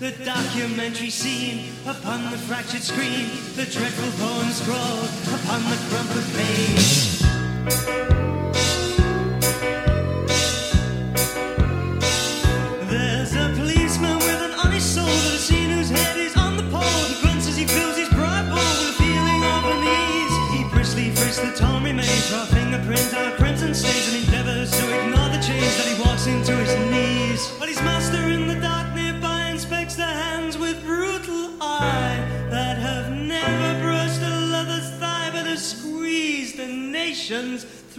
the documentary scene upon the fractured screen, the dreadful poem scrawled upon the crumpled page. There's a policeman with an honest soul that has seen whose head is on the pole. He grunts as he fills his pride bowl with a feeling of unease. He briskly frisks the torn remains, raw fingerprints out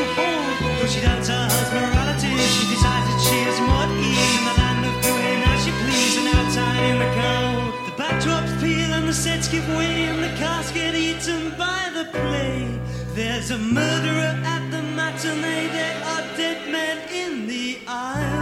What she needs to. Her morality, she decides that she is more in the land of doing as she please and outside in the cold. The backdrops peel and the sets give way and the cast get eaten by the play. There's a murderer at the matinee. There are dead men in the aisles.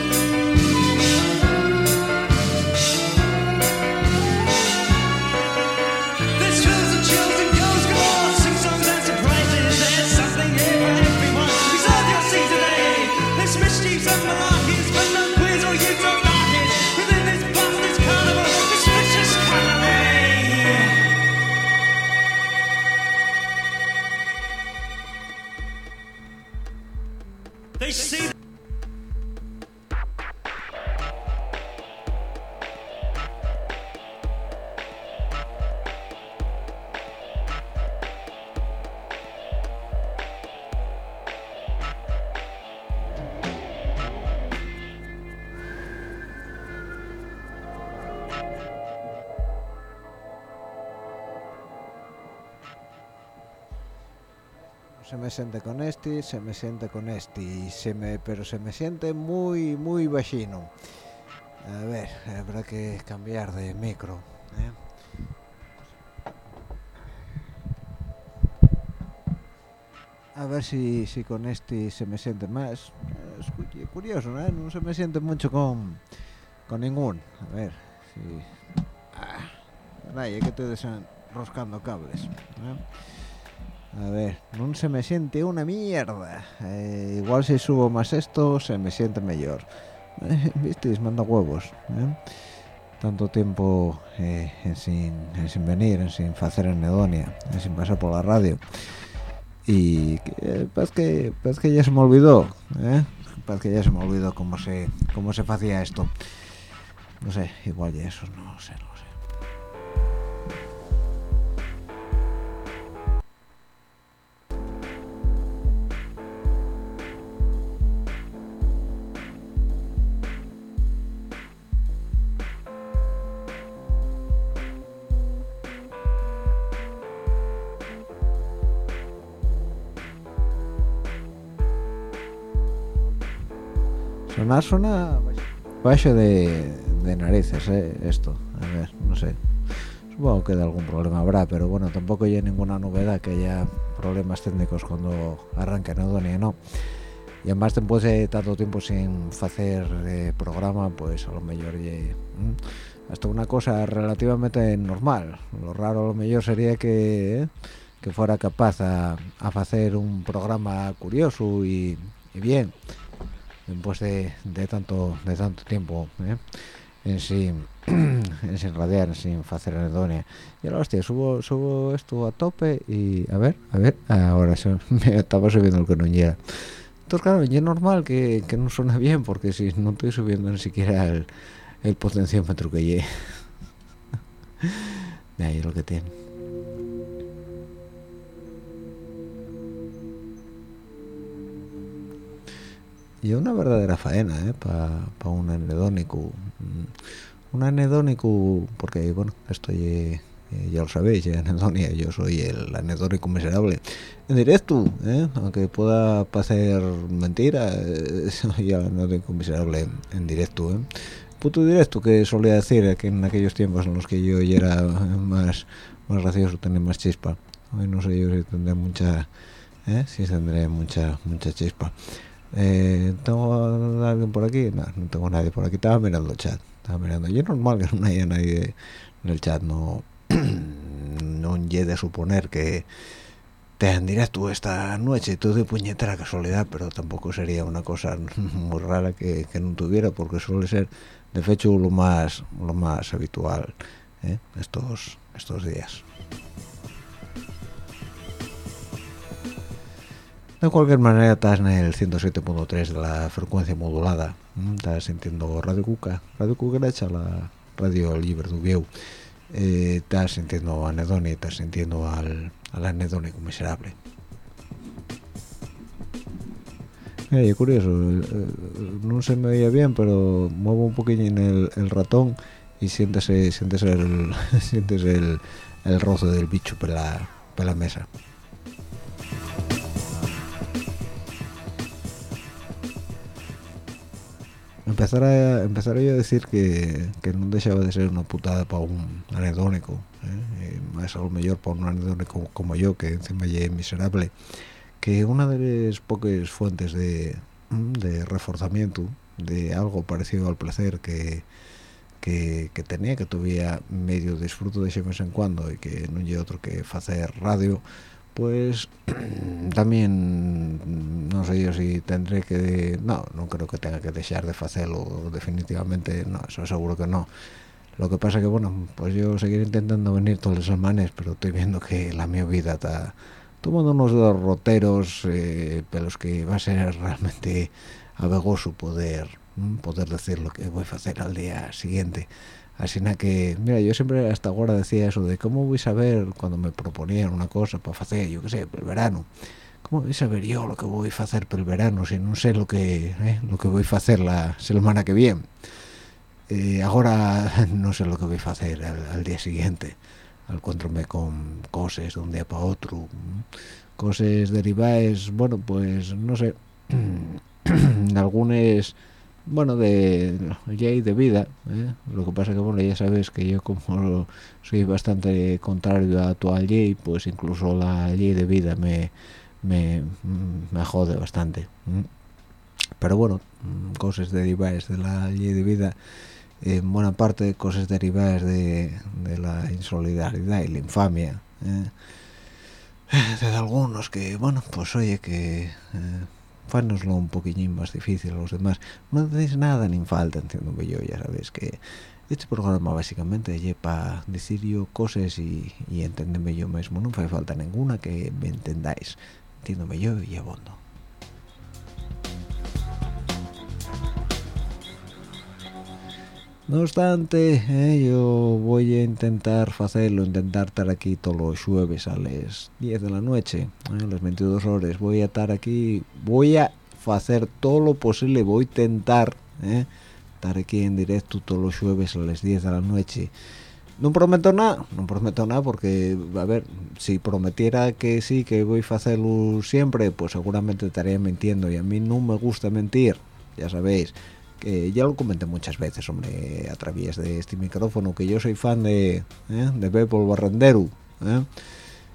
Siente con este, se me siente con este, se me, pero se me siente muy, muy bajino. A ver, habrá que cambiar de micro. ¿eh? A ver si, si con este se me siente más. Curioso, ¿no? Se me siente mucho con, con ningún. A ver, si... Ah, que estoy desenroscando cables. ¿eh? A ver, no se me siente una mierda. Eh, igual si subo más esto, se me siente mejor. Eh, ¿Visteis? Manda huevos. ¿eh? Tanto tiempo eh, en sin, en sin venir, en sin hacer sin pasar por la radio. Y eh, pues que, pues que ya se me olvidó. ¿eh? Pues que ya se me olvidó cómo se, cómo se hacía esto. No sé, igual ya eso, no sé, Sonar suena bajo de, de narices, ¿eh? Esto, a ver, no sé. Supongo que de algún problema habrá, pero bueno, tampoco hay ninguna novedad que haya problemas técnicos cuando arranca Neodonia, ¿no? Y además después de tanto tiempo sin hacer eh, programa, pues a lo mejor ya, hasta una cosa relativamente normal. Lo raro a lo mejor sería que, eh, que fuera capaz a, a hacer un programa curioso y, y bien después de, de, tanto de tanto tiempo ¿eh? en sin en sin radiar sin hacer anedonia y ahora hostia subo subo esto a tope y a ver a ver ahora se, me estaba subiendo el que no llega entonces claro es normal que, que, no suena bien porque si no estoy subiendo ni siquiera el, el potenciómetro que llegue de ahí es lo que tiene y una verdadera faena ¿eh? para pa un anedónico mm, un anedónico porque bueno esto ya, ya lo sabéis ya anedonia yo soy el anedónico miserable en directo ¿eh? aunque pueda parecer mentira soy el anedónico miserable en directo ¿eh? puto directo que solía decir que en aquellos tiempos en los que yo era más más gracioso tener más chispa hoy no sé yo si tendré mucha ¿eh? si tendré mucha mucha chispa eh, ¿Tengo alguien por aquí? No, no tengo nadie por aquí. Estaba mirando el chat. Estaba mirando. Y es normal que no haya nadie en el chat. No, no de suponer que te en directo esta noche. Todo de puñetera casualidad, pero tampoco sería una cosa muy rara que, que no tuviera, porque suele ser, de hecho, lo más, lo más habitual ¿eh? estos, estos días. De cualquier manera estás en el 107.3 de la frecuencia modulada. Estás sintiendo Radio Cuca, Radio Cucaracha, la radio libre de. Eh, estás sintiendo anedonia, estás sintiendo al, al anedónico miserable. Eh, curioso, eh, no se me oye bien, pero muevo un poquillo en el, el ratón y sientes, sientes el, sientes el, el roce del bicho por la, por la mesa. Empezar a empezar a yo decir que, que no dejaba de ser una putada para un anedónico ¿eh? más a lo mejor para un anedónico como yo que encima ya es miserable que una de las pocas fuentes de, de reforzamiento de algo parecido al placer que, que, que tenía que tuviera medio disfruto de ese vez en cuando y que no hay otro que hacer radio pues también no sé yo si tendré que no no creo que tenga que dejar de hacerlo definitivamente no eso seguro que no. Lo que pasa que bueno pues yo seguiré intentando venir todos los semanas pero estoy viendo que la mi vida está tomando unos roteros eh, pelos que va a ser realmente abegoso poder poder decir lo que voy a hacer al día siguiente así que mira yo siempre hasta ahora decía eso de cómo voy a saber cuando me proponían una cosa para hacer yo qué sé el verano cómo voy a saber yo lo que voy a hacer para el verano si no sé lo que eh, lo que voy a hacer la semana que viene eh, ahora no sé lo que voy a hacer al, al día siguiente. Al encontrarme con cosas de un día para otro cosas derivadas bueno pues no sé algunas bueno de ley de vida ¿eh? lo que pasa que bueno ya sabes que yo como soy bastante contrario a tu ley pues incluso la ley de vida me me, me jode bastante ¿eh? pero bueno cosas derivadas de la ley de vida en buena parte cosas derivadas de, de la insolidaridad y la infamia ¿eh? de algunos que bueno pues oye que fánoslo un poquillín más difícil a los demás. No tenéis nada ni falta, entiendo que yo, ya sabéis que este programa básicamente es para decir yo cosas y, y entenderme yo mismo. No hace falta ninguna que me entendáis. Entiéndome yo y abondo. No obstante, eh, yo voy a intentar hacerlo, intentar estar aquí todos los jueves a las 10 de la noche, a las 22 horas. Voy a estar aquí, voy a hacer todo lo posible, voy a intentar eh, estar aquí en directo todos los jueves a las 10 de la noche. No prometo nada, no prometo nada porque, a ver, si prometiera que sí, que voy a hacerlo siempre, pues seguramente estaría mintiendo y a mí no me gusta mentir. ya sabéis que ya lo comenté muchas veces hombre a través de este micrófono que yo soy fan de ¿eh? de Pepo Barrendero ¿eh?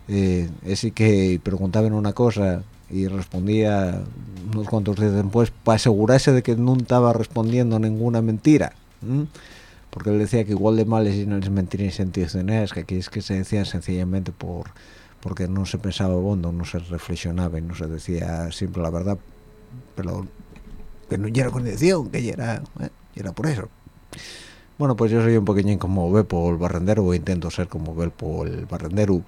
eh, así que preguntaban una cosa y respondía unos cuantos días después para asegurarse de que no estaba respondiendo ninguna mentira porque él decía que igual de males y no les mentiras intencionales que aquí es que se decían sencillamente por porque no se pensaba bondo, no se reflexionaba y no se decía siempre la verdad pero que no era condición, que era, eh, era por eso. Bueno, pues yo soy un pequeñín como Bepo el barrendero, o intento ser como Bepo el barrendero,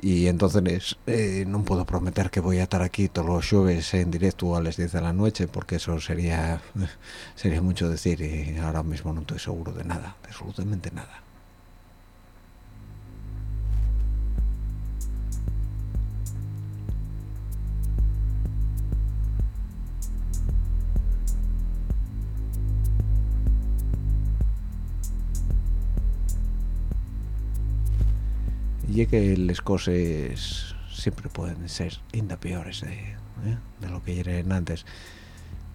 y entonces eh, no puedo prometer que voy a estar aquí todos los jueves en directo a las 10 de la noche, porque eso sería, sería mucho decir, y ahora mismo no estoy seguro de nada, absolutamente nada. Y que las cosas siempre pueden ser inda peores de, ¿eh? de lo que eran antes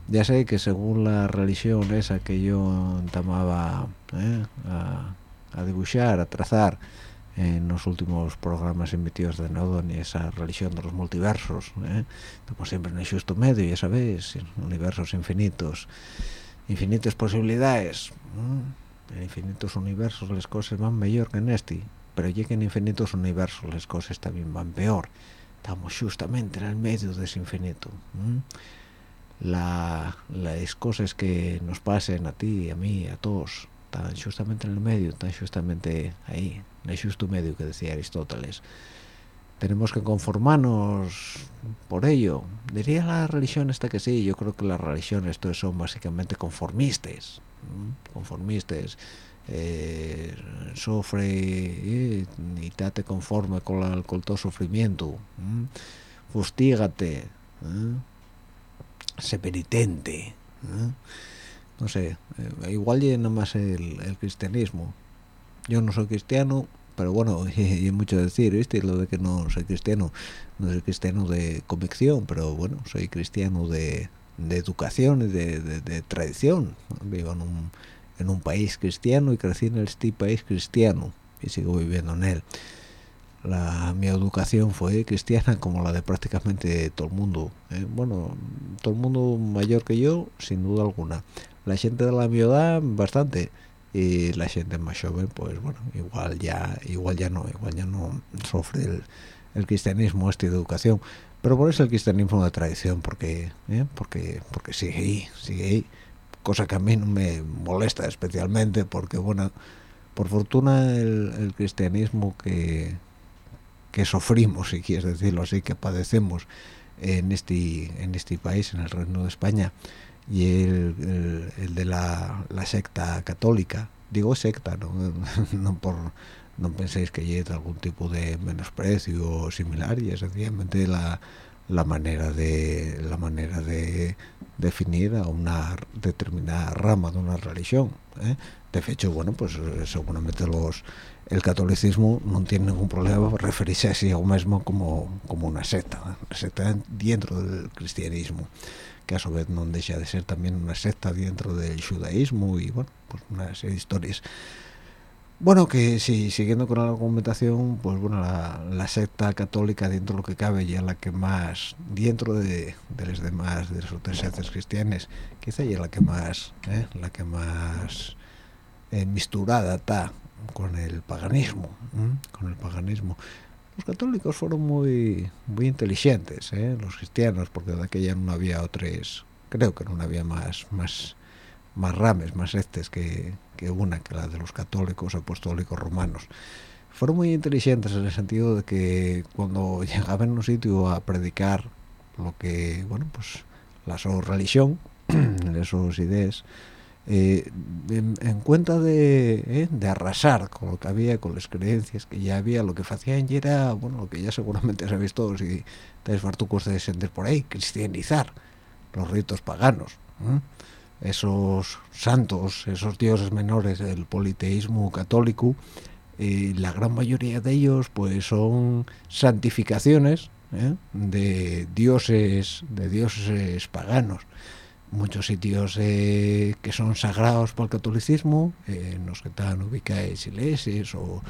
ya sé que según la religión esa que yo entamaba ¿eh? a, a, dibujar, a trazar en los últimos programas emitidos de Nodon y esa religión de los multiversos ¿eh? estamos siempre en el justo medio ya sabéis universos infinitos infinitas posibilidades infinitos universos las cosas van mejor que en este pero lleguen infinitos universos las cosas también van peor. Estamos justamente en el medio de ese infinito las cosas que nos pasen a ti a mí a todos están justamente en el medio están justamente ahí. En el justo medio que decía Aristóteles. Tenemos que conformarnos por ello. Diría la religión esta que sí yo creo que las religiones son básicamente conformistas conformistas eh, sufre y te conforme con, la, con todo sufrimiento fustígate sé penitente no sé eh, igual llena más el, el, cristianismo. Yo no soy cristiano pero bueno hay mucho decir ¿viste? lo de que no soy cristiano no soy cristiano de convicción pero bueno soy cristiano de, de educación y de, de, de tradición. Vivo en un en un país cristiano y crecí en este país cristiano y sigo viviendo en él. La, mi educación fue cristiana como la de prácticamente todo el mundo. ¿eh? Bueno, todo el mundo mayor que yo, sin duda alguna. La gente de la mi edad, bastante. Y la gente más joven, pues bueno, igual ya igual ya no, igual ya no sufre el, el cristianismo, esta educación. Pero por eso el cristianismo de tradición, porque, ¿eh? porque, porque sigue ahí, sigue ahí cosa que a mí no me molesta especialmente porque bueno por fortuna el, cristianismo que que sufrimos si quieres decirlo así que padecemos en este en este país en el reino de España y el, el, de la, la, secta católica digo secta no, no por no penséis que es algún tipo de menosprecio o similar y es sencillamente la la manera de la manera de definir a una determinada rama de una religión ¿eh? de hecho bueno pues eh, seguramente los el catolicismo no tiene ningún problema referirse a sí mismo como como una secta una secta dentro del cristianismo que a su vez no deja de ser también una secta dentro del judaísmo y bueno pues una serie de historias bueno, que sí, siguiendo con la argumentación, pues bueno, la, secta católica dentro de lo que cabe ya la que más, dentro de, de las demás, de las otras sectas cristianas, quizá ya la que más, ¿eh? la que más eh, misturada está con el paganismo, con el paganismo. Los católicos fueron muy muy inteligentes, ¿eh? los cristianos, porque de aquella no había otros, creo que no había más más más rames, más estes que, que una, que la de los católicos apostólicos romanos. Fueron muy inteligentes en el sentido de que cuando llegaban a un sitio a predicar lo que, bueno, pues la su religión, sus ideas, eh, en, cuenta de, eh, de, arrasar con lo que había, con las creencias que ya había, lo que hacían y era, bueno, lo que ya seguramente sabéis todos y tenéis fartucos de sentir por ahí, cristianizar los ritos paganos esos santos, esos dioses menores del politeísmo católico, eh, la gran mayoría de ellos pues son santificaciones ¿eh? de dioses de dioses paganos muchos sitios eh, que son sagrados para el catolicismo, en los que están ubicados iglesias o,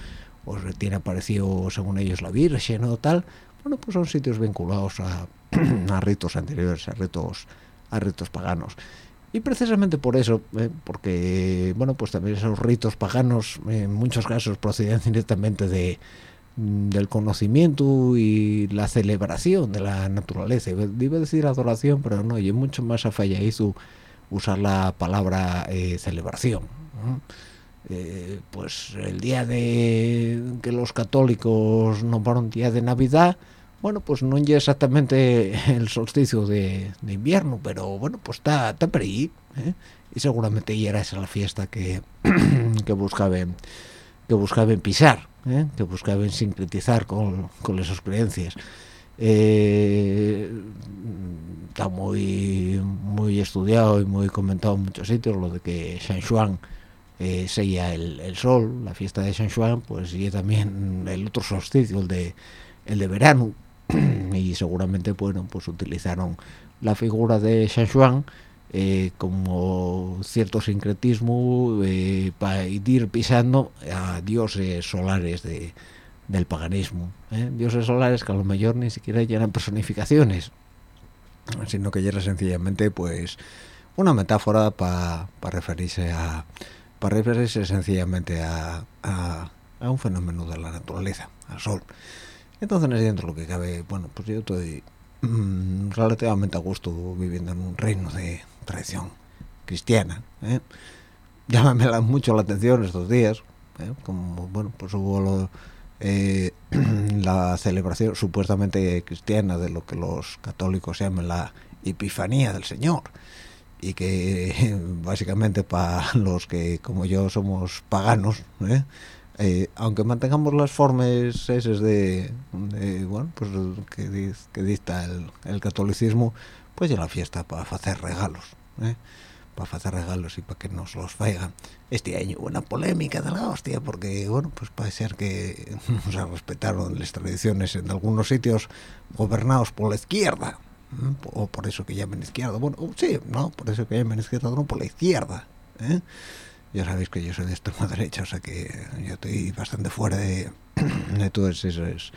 o tiene aparecido según ellos la Virgen o tal, bueno, pues son sitios vinculados a, a ritos anteriores, a ritos, a ritos paganos. Y precisamente por eso, eh, porque, bueno, pues también esos ritos paganos en muchos casos proceden directamente de, del conocimiento y la celebración de la naturaleza. Iba a decir adoración, pero no, y mucho más afalladizo usar la palabra eh, celebración. Eh, pues el día de que los católicos nombraron día de Navidad, bueno, pues no es exactamente el solsticio de, invierno, pero bueno, pues está, está por ahí, ¿eh? y seguramente ya era esa la fiesta que, que buscaban que buscaban pisar, ¿eh? que buscaban sincretizar con, con esas creencias. Eh, está muy muy estudiado y muy comentado en muchos sitios lo de que San Juan sella el, el, sol, la fiesta de San Juan, pues y también el otro solsticio, el de el de verano, y seguramente bueno pues utilizaron la figura de San Juan eh, como cierto sincretismo eh, para ir pisando a dioses solares de, del paganismo ¿eh? dioses solares que a lo mejor ni siquiera eran personificaciones sino que era sencillamente pues una metáfora para referirse a para referirse sencillamente a, a un fenómeno de la naturaleza al sol entonces, dentro de lo que cabe, bueno, pues yo estoy mmm, relativamente a gusto viviendo en un reino de tradición cristiana. ¿eh? Llámame mucho la atención estos días, ¿eh? como, bueno, pues hubo lo, eh, la celebración supuestamente cristiana de lo que los católicos llaman la Epifanía del Señor y que básicamente para los que como yo somos paganos ¿eh? Eh, aunque mantengamos las formas esas de, bueno pues que, que dicta el, catolicismo pues ya la fiesta para hacer regalos ¿eh? para hacer regalos y para que nos los faigan este año una polémica de la hostia porque bueno pues puede ser que no se respetaron las tradiciones en algunos sitios gobernados por la izquierda ¿eh? o por eso que llamen izquierda bueno sí no por eso que llamen izquierda no por la izquierda ¿eh? Ya sabéis que yo soy de extrema derecha, o sea que yo estoy bastante fuera de, de todas esas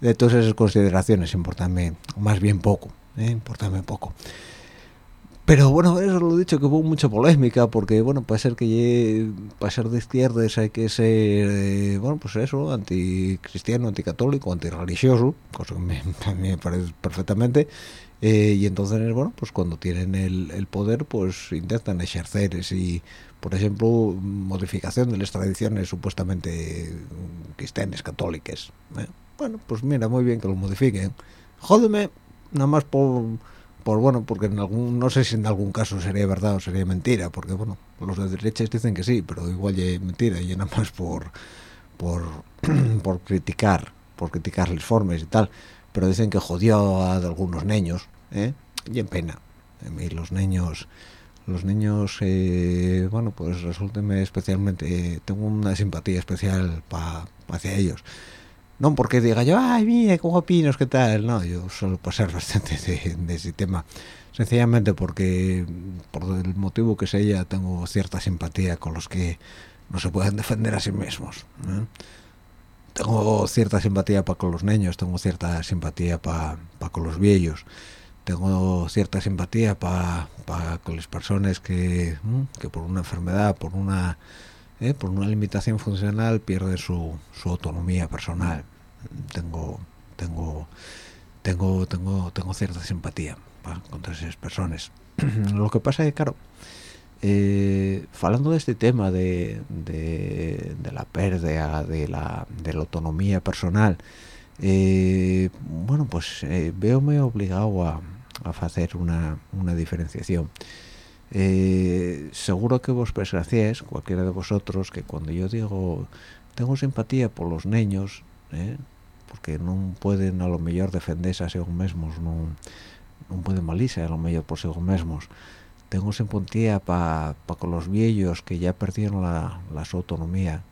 de todas esas consideraciones, importarme más bien poco, ¿eh? importarme poco. Pero bueno, eso lo he dicho que hubo mucha polémica, porque bueno, puede ser que para ser de izquierdas hay que ser, eh, bueno, pues eso, anticristiano, anticatólico, antirreligioso, cosa que me, me parece perfectamente, eh, y entonces, bueno, pues cuando tienen el, el poder, pues intentan ejercer ese por ejemplo, modificación de las tradiciones supuestamente cristianas, católicas. ¿eh? Bueno, pues mira, muy bien que lo modifiquen. Jódeme, nada más por, por, bueno, porque en algún, no sé si en algún caso sería verdad o sería mentira, porque bueno, los de derechas dicen que sí, pero igual es mentira y nada más por, por, por criticar, por criticar las formas y tal, pero dicen que jodió a algunos niños, ¿eh? y en pena. A mí los niños los niños eh, bueno pues resulten especialmente tengo una simpatía especial para hacia ellos. No porque diga yo ay mira qué guapinos qué tal no yo solo pasar bastante de, ese tema sencillamente porque por el motivo que sea tengo cierta simpatía con los que no se pueden defender a sí mismos tengo cierta simpatía para con los niños tengo cierta simpatía para con los viejos tengo cierta simpatía para con las personas que, que por una enfermedad, por una eh, por una limitación funcional pierden su, su autonomía personal. Tengo tengo tengo tengo tengo cierta simpatía para contra esas personas. Lo que pasa es que claro, eh, hablando de este tema de, de, la pérdida de la, de la autonomía personal, eh, bueno, pues eh, veo me obligado a, a hacer una, una diferenciación. Eh, seguro que vos pensáis, cualquiera de vosotros, que cuando yo digo tengo simpatía por los niños, eh, porque no pueden a lo mejor defenderse a sí mismos, no, no pueden malirse a lo mejor por sí mismos, tengo simpatía para pa con los viejos que ya perdieron la, la su autonomía,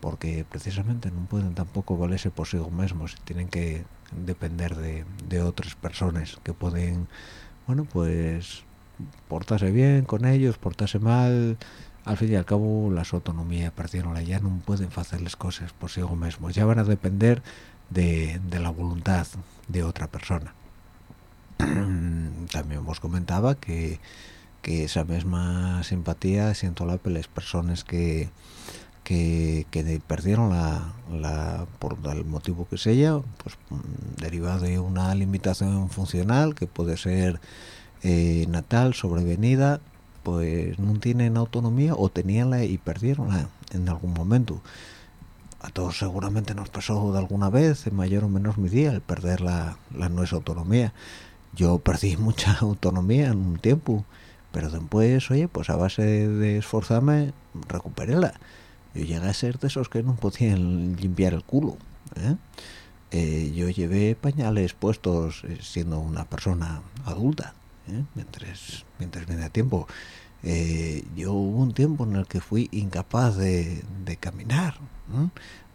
porque precisamente no pueden tampoco valerse por sí mismos, tienen que depender de, de, otras personas que pueden bueno pues portarse bien con ellos portarse mal. Al fin y al cabo las autonomía perdieron ya no pueden hacerles cosas por sí mismos. Ya van a depender de, de la voluntad de otra persona. También os comentaba que, que esa misma simpatía siento la las personas que que, perdieron la, la, por el motivo que sea pues derivado de una limitación funcional que puede ser eh, natal sobrevenida pues no tienen autonomía o teníanla y perdieronla en algún momento. A todos seguramente nos pasó de alguna vez en mayor o menor medida el perder la, la nuestra autonomía. Yo perdí mucha autonomía en un tiempo pero después oye pues a base de esforzarme recuperéla yo llegué a ser de esos que no podían limpiar el culo ¿eh? Eh, yo llevé pañales puestos eh, siendo una persona adulta mientras mientras venía tiempo. Yo hubo un tiempo en el que fui incapaz de, de caminar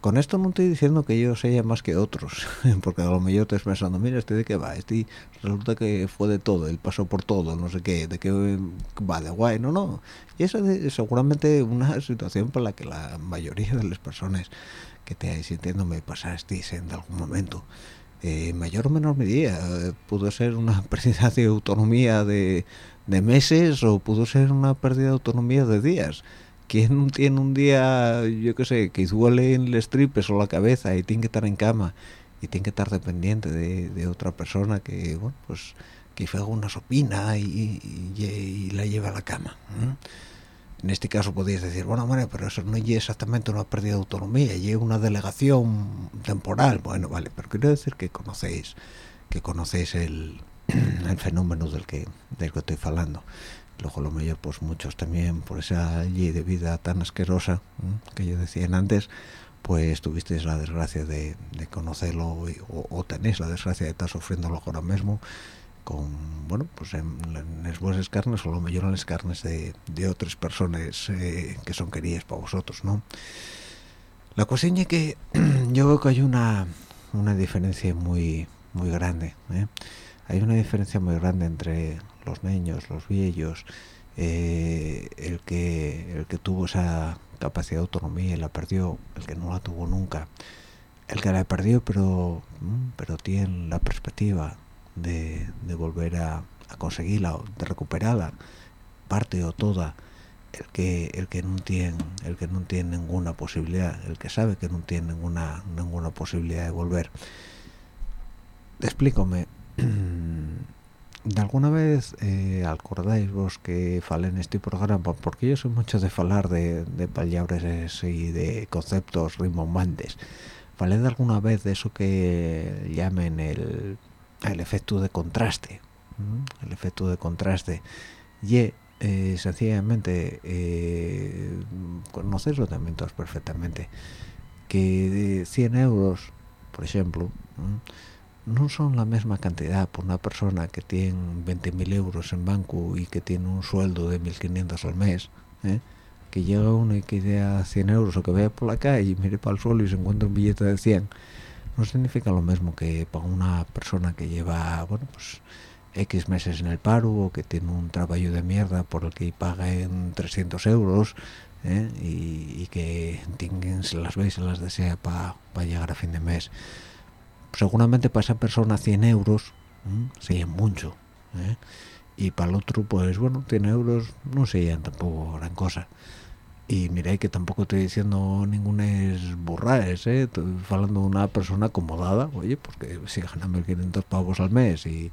con esto no estoy diciendo que yo sea más que otros, porque a lo mejor estoy pensando, mira, este de qué va, este resulta que fue de todo, él pasó por todo, no sé qué, de qué va de guay, no, no. Y esa es seguramente una situación por la que la mayoría de las personas que te sintiendo me en algún momento. Eh, mayor o menor medida, eh, pudo ser una pérdida de autonomía de, de meses o pudo ser una pérdida de autonomía de días ¿Quién tiene un día, yo qué sé, que duele en los tripes o la cabeza y tiene que estar en cama y tiene que estar dependiente de, otra persona que, bueno, pues que haga una sopina y, la lleve a la cama? En este caso podéis decir, bueno, vale, pero eso no es exactamente una pérdida de autonomía, es una delegación temporal. Bueno, vale, pero quiero decir que conocéis, que conocéis el, el fenómeno del que, del que estoy hablando luego lo mejor pues muchos también por esa ley de vida tan asquerosa que yo decía antes pues tuvisteis la desgracia de, conocerlo o, tenéis la desgracia de estar sufriéndolo ahora mismo con bueno pues en, las vuestras carnes o lo mejor en las carnes de, otras personas eh, que son queridas para vosotros no la cuestión es que yo veo que hay una una diferencia muy muy grande ¿eh? Hay una diferencia muy grande entre los niños, los viejos, eh, el que el que tuvo esa capacidad de autonomía y la perdió, el que no la tuvo nunca, el que la perdió pero mm, pero tiene la perspectiva de, volver a, conseguirla, de recuperarla, parte o toda, el que el que no tiene el que no tiene ninguna posibilidad, el que sabe que no tiene ninguna ninguna posibilidad de volver. Explícame de alguna vez eh, acordáis vos que falé en este programa porque yo soy mucho de hablar de, de palabras y de conceptos rimbombantes. Falé de alguna vez de eso que llamen el, el efecto de contraste el efecto de contraste. Y eh, sencillamente eh, conocéislo también todos perfectamente. Que de 100 euros por ejemplo no son la misma cantidad por una persona que tiene 20.000 euros en banco y que tiene un sueldo de 1.500 al mes, ¿eh? que llega uno y que idea 100 euros o que vaya por la calle y mire para el suelo y se encuentra un billete de 100, no significa lo mismo que para una persona que lleva, bueno, pues X meses en el paro o que tiene un trabajo de mierda por el que paga en 300 euros ¿eh? y, que se las ve y se las desea para llegar a fin de mes seguramente para esa persona 100 euros serían mucho ¿eh? y para el otro pues bueno 100 euros no serían tampoco gran cosa y miráis que tampoco estoy diciendo ningunas burraes ¿eh? hablando de una persona acomodada oye porque si gana 1.500 pavos al mes y,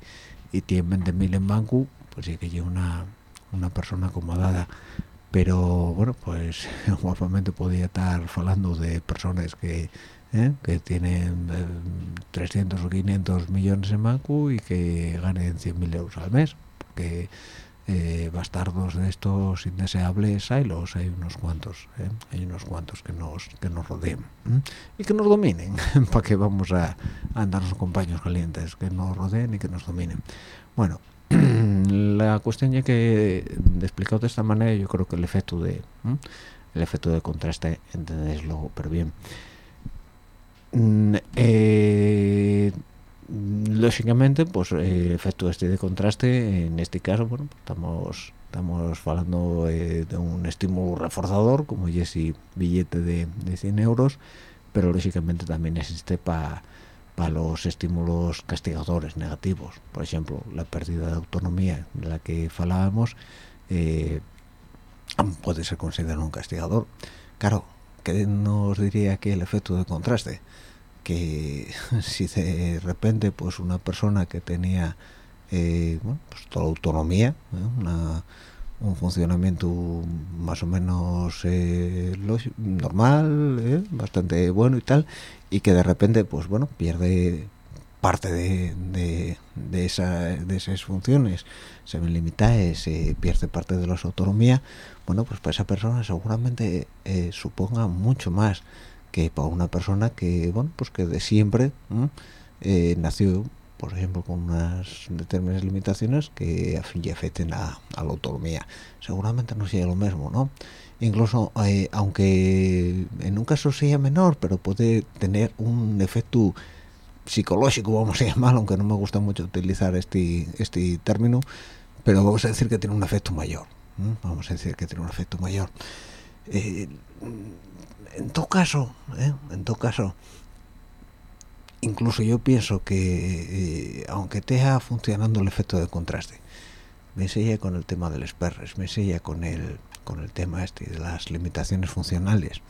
y tiene 20.000 en banco pues sí que lleva una, una persona acomodada pero bueno pues guapamente podría estar hablando de personas que ¿eh? que tienen 300 o 500 millones en banco y que ganen 100.000 euros al mes porque eh, bastardos de estos indeseables hay los hay unos cuantos ¿eh? hay unos cuantos que nos que nos rodeen y que nos dominen para que vamos a, andarnos con paños calientes que nos rodeen y que nos dominen. Bueno la cuestión ya que explicado de esta manera yo creo que el efecto de el efecto de contraste entendéislo pero bien eh, lógicamente pues el efecto este de contraste en este caso bueno pues, estamos estamos hablando de un estímulo reforzador como ese billete de, de 100 euros pero lógicamente también existe para para los estímulos castigadores negativos. Por ejemplo la pérdida de autonomía de la que falábamos eh, puede ser considerado un castigador. Claro ¿qué nos diría que el efecto de contraste que si de repente pues una persona que tenía eh, pues toda autonomía ¿eh? un funcionamiento más o menos normal bastante bueno y tal y que de repente pues bueno pierde parte de, de, esa, de esas funciones se ven limitadas se pierde parte de la autonomía bueno pues para esa persona seguramente eh, suponga mucho más que para una persona que bueno pues que de siempre eh, nació por ejemplo con unas determinadas limitaciones que afecten a, la autonomía seguramente no sea lo mismo no incluso eh, aunque en un caso sea menor pero puede tener un efecto psicológico vamos a llamarlo aunque no me gusta mucho utilizar este este término pero vamos a decir que tiene un efecto mayor vamos a decir que tiene un efecto mayor. Eh, en todo caso ¿eh? en todo caso incluso yo pienso que aunque esté funcionando el efecto de contraste me sella con el tema del esperres me sella con el con el tema este de las limitaciones funcionales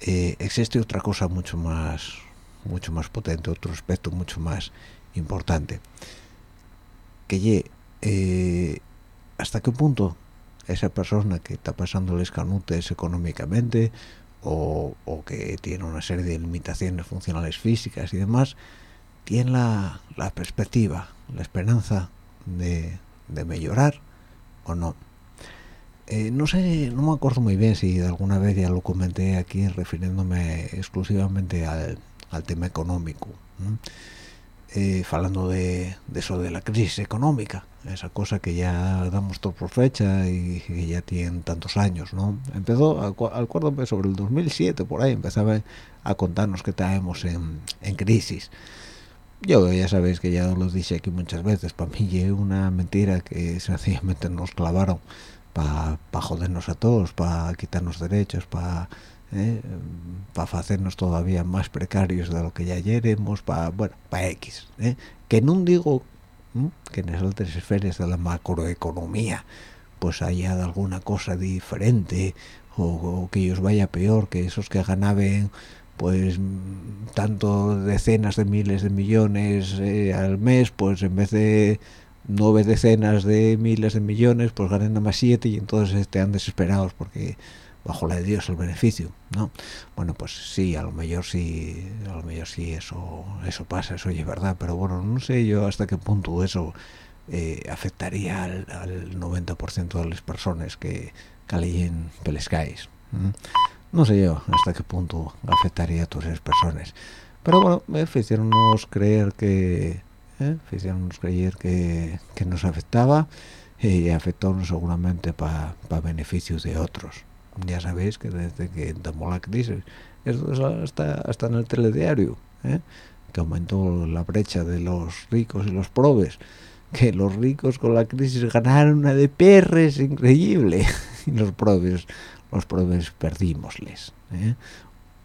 eh, existe otra cosa mucho más mucho más potente otro aspecto mucho más importante que eh, hasta qué punto esa persona que está pasando el canutes económicamente o, que tiene una serie de limitaciones funcionales físicas y demás tiene la, perspectiva la esperanza de, de mejorar o no. Eh, no sé, no me acuerdo muy bien si alguna vez ya lo comenté aquí refiriéndome exclusivamente al, tema económico, eh, hablando de, eso de la crisis económica, esa cosa que ya damos todo por fecha y que ya tiene tantos años, ¿no? Empezó, acuérdame, sobre el 2007, por ahí, empezaba a contarnos que estábamos en, en crisis. Yo ya sabéis que ya lo dije aquí muchas veces, para mí es una mentira que sencillamente nos clavaron para jodernos a todos, para quitarnos derechos, para eh, para hacernos todavía más precarios de lo que ya éramos, para bueno, para X, eh. que no digo que en esas otras esferas de la macroeconomía pues haya alguna cosa diferente o, que ellos vaya peor que esos que ganaban pues tanto decenas de miles de millones eh, al mes pues en vez de nueve decenas de miles de millones, pues ganen nada más siete y entonces estén desesperados porque bajo la de Dios el beneficio, ¿no? Bueno, pues sí, a lo mejor sí, a lo mejor sí eso, eso pasa, eso es verdad, pero bueno, no sé yo hasta qué punto eso eh, afectaría al, 90% de las personas que calen pelescáis. No sé yo hasta qué punto afectaría a todas esas personas. Pero bueno, me hicieron creer que ¿eh? creer que, que, nos afectaba y afectó seguramente para beneficios de otros ya sabéis que desde que tomó la crisis esto hasta, hasta en el telediario ¿eh? que aumentó la brecha de los ricos y los probes que los ricos con la crisis ganaron una de perres increíble y los probes los probes perdímosles ¿eh?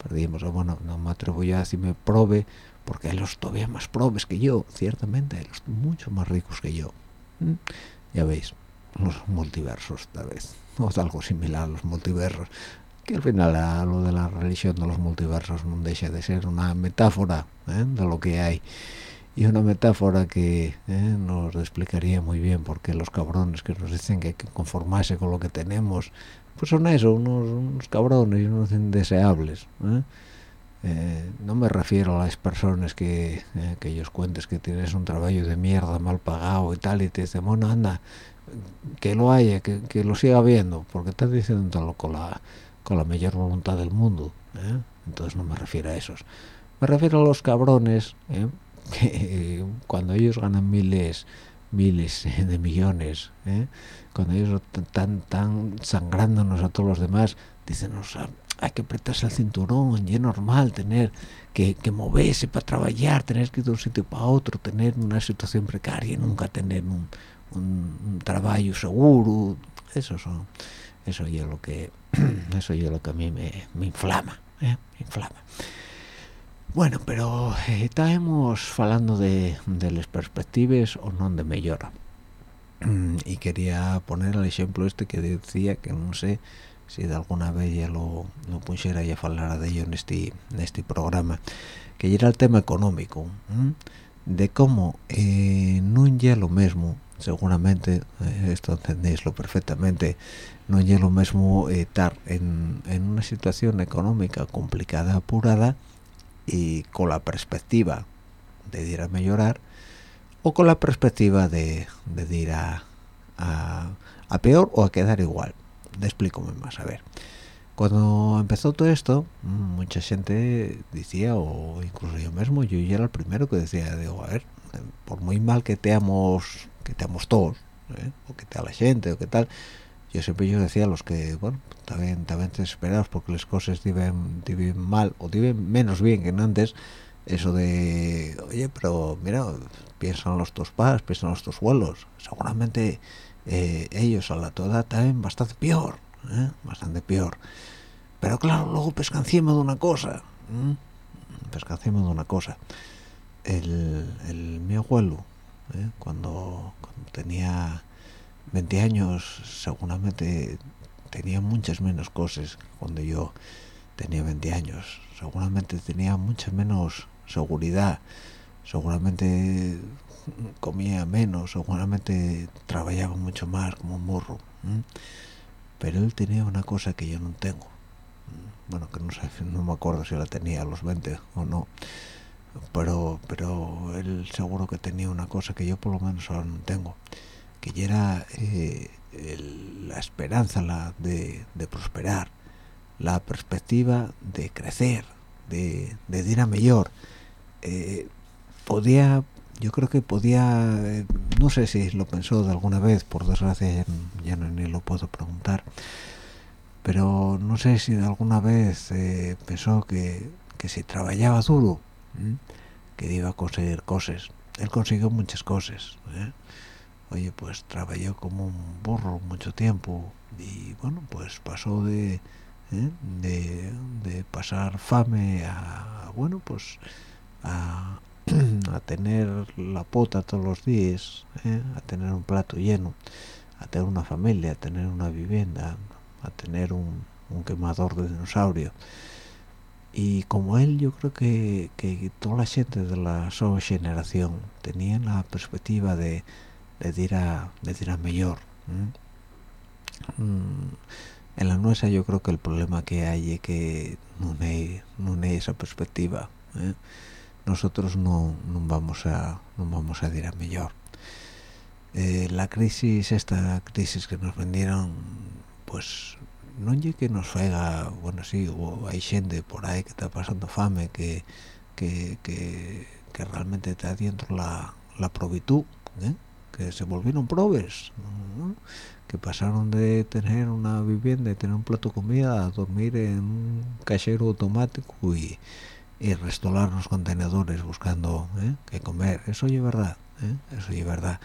perdimos bueno no me atrevo ya a decirme probe porque hay los todavía más probes que yo, ciertamente, hay los mucho más ricos que yo. ¿Mm? Ya veis, los multiversos, tal vez, o algo similar a los multiversos, que al final a lo de la religión de los multiversos no deja de ser una metáfora ¿eh? de lo que hay y una metáfora que ¿eh? nos explicaría muy bien por qué los cabrones que nos dicen que hay que conformarse con lo que tenemos pues son eso, unos, unos cabrones unos indeseables ¿eh? Eh, no me refiero a las personas que, eh, que ellos cuentes que tienes un trabajo de mierda mal pagado y tal y te dicen bueno anda que lo haya que, que lo siga viendo porque estás diciendo con la con la mayor voluntad del mundo ¿eh? entonces no me refiero a esos. Me refiero a los cabrones que cuando ellos ganan miles miles de millones cuando ellos están tan sangrándonos a todos los demás dicen hay que apretarse el cinturón y es normal tener que, moverse para trabajar tener que ir de un sitio para otro tener una situación precaria nunca tener un, trabajo seguro. Eso son eso es lo que eso es lo que a mí me, inflama ¿eh? me inflama. Bueno pero eh, estábamos hablando de, de las perspectivas o no de mejora y quería poner el ejemplo este que decía que no sé si de alguna vez ya lo, lo pusiera y hablara de ello en este, en este programa que era el tema económico de cómo eh, no ya lo mismo seguramente eh, esto entendéislo perfectamente no es lo mismo estar en, en, una situación económica complicada apurada y con la perspectiva de ir a mejorar o con la perspectiva de, de ir a, a peor o a quedar igual. Explícame más a ver. Cuando empezó todo esto mucha gente decía o incluso yo mismo yo ya era el primero que decía digo a ver por muy mal que teamos que teamos todos ¿eh? o que te la gente o que tal. Yo siempre yo decía a los que bueno también también desesperados porque las cosas viven, viven mal o viven menos bien que antes eso de oye pero mira piensan los tus padres piensan los tus vuelos seguramente eh, ellos a la toda también bastante peor ¿eh? bastante peor. Pero claro luego pescan encima de una cosa pescan encima de una cosa. El, mi abuelo ¿eh? cuando, tenía 20 años seguramente tenía muchas menos cosas cuando yo tenía 20 años seguramente tenía mucha menos seguridad seguramente comía menos, seguramente trabajaba mucho más como un burro. Pero él tenía una cosa que yo no tengo. Bueno, que no sé, no me acuerdo si la tenía a los 20 o no. Pero, pero él seguro que tenía una cosa que yo por lo menos ahora no tengo. Que era eh, la esperanza de, prosperar, la perspectiva de crecer, de, de ir a mejor. Eh, podía yo creo que podía eh, no sé si lo pensó de alguna vez por desgracia ya, no ni lo puedo preguntar pero no sé si de alguna vez pensó que, que, si trabajaba duro que iba a conseguir cosas él consiguió muchas cosas ¿eh? oye pues trabajó como un burro mucho tiempo y bueno pues pasó de de, de pasar fame a bueno pues a, a tener la pota todos los días, ¿eh? a tener un plato lleno, a tener una familia, a tener una vivienda, a tener un, quemador de dinosaurio. Y como él, yo creo que, toda la gente de la su generación tenían la perspectiva de, de ir a, de ir mejor. Mm, en la nuestra yo creo que el problema que hay es que no hay, no hay esa perspectiva. ¿eh? nosotros no, vamos a no vamos a ir mejor eh, la crisis esta crisis que nos vendieron pues no es que nos faiga bueno sí hay gente por ahí que está pasando fame que que, que, realmente está dentro la, la probitud ¿eh? que se volvieron probes que pasaron de tener una vivienda y tener un plato de comida a dormir en un cajero automático y y restolar los contenedores buscando ¿eh? qué comer eso es verdad ¿eh? eso es verdad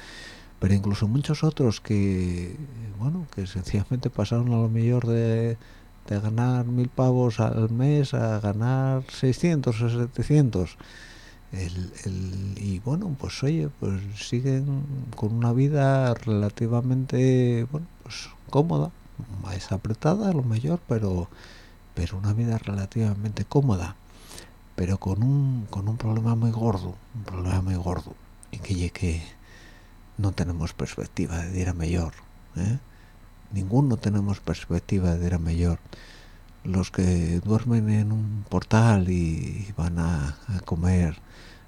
pero incluso muchos otros que bueno que sencillamente pasaron a lo mejor de, ganar mil pavos al mes a ganar 600 o 700 y bueno pues oye pues siguen con una vida relativamente bueno pues cómoda más apretada a lo mejor pero pero una vida relativamente cómoda pero con un, con un problema muy gordo, un problema muy gordo, y que que no tenemos perspectiva de ir a mejor, ¿eh? ninguno tenemos perspectiva de ir a mejor. Los que duermen en un portal y van a, comer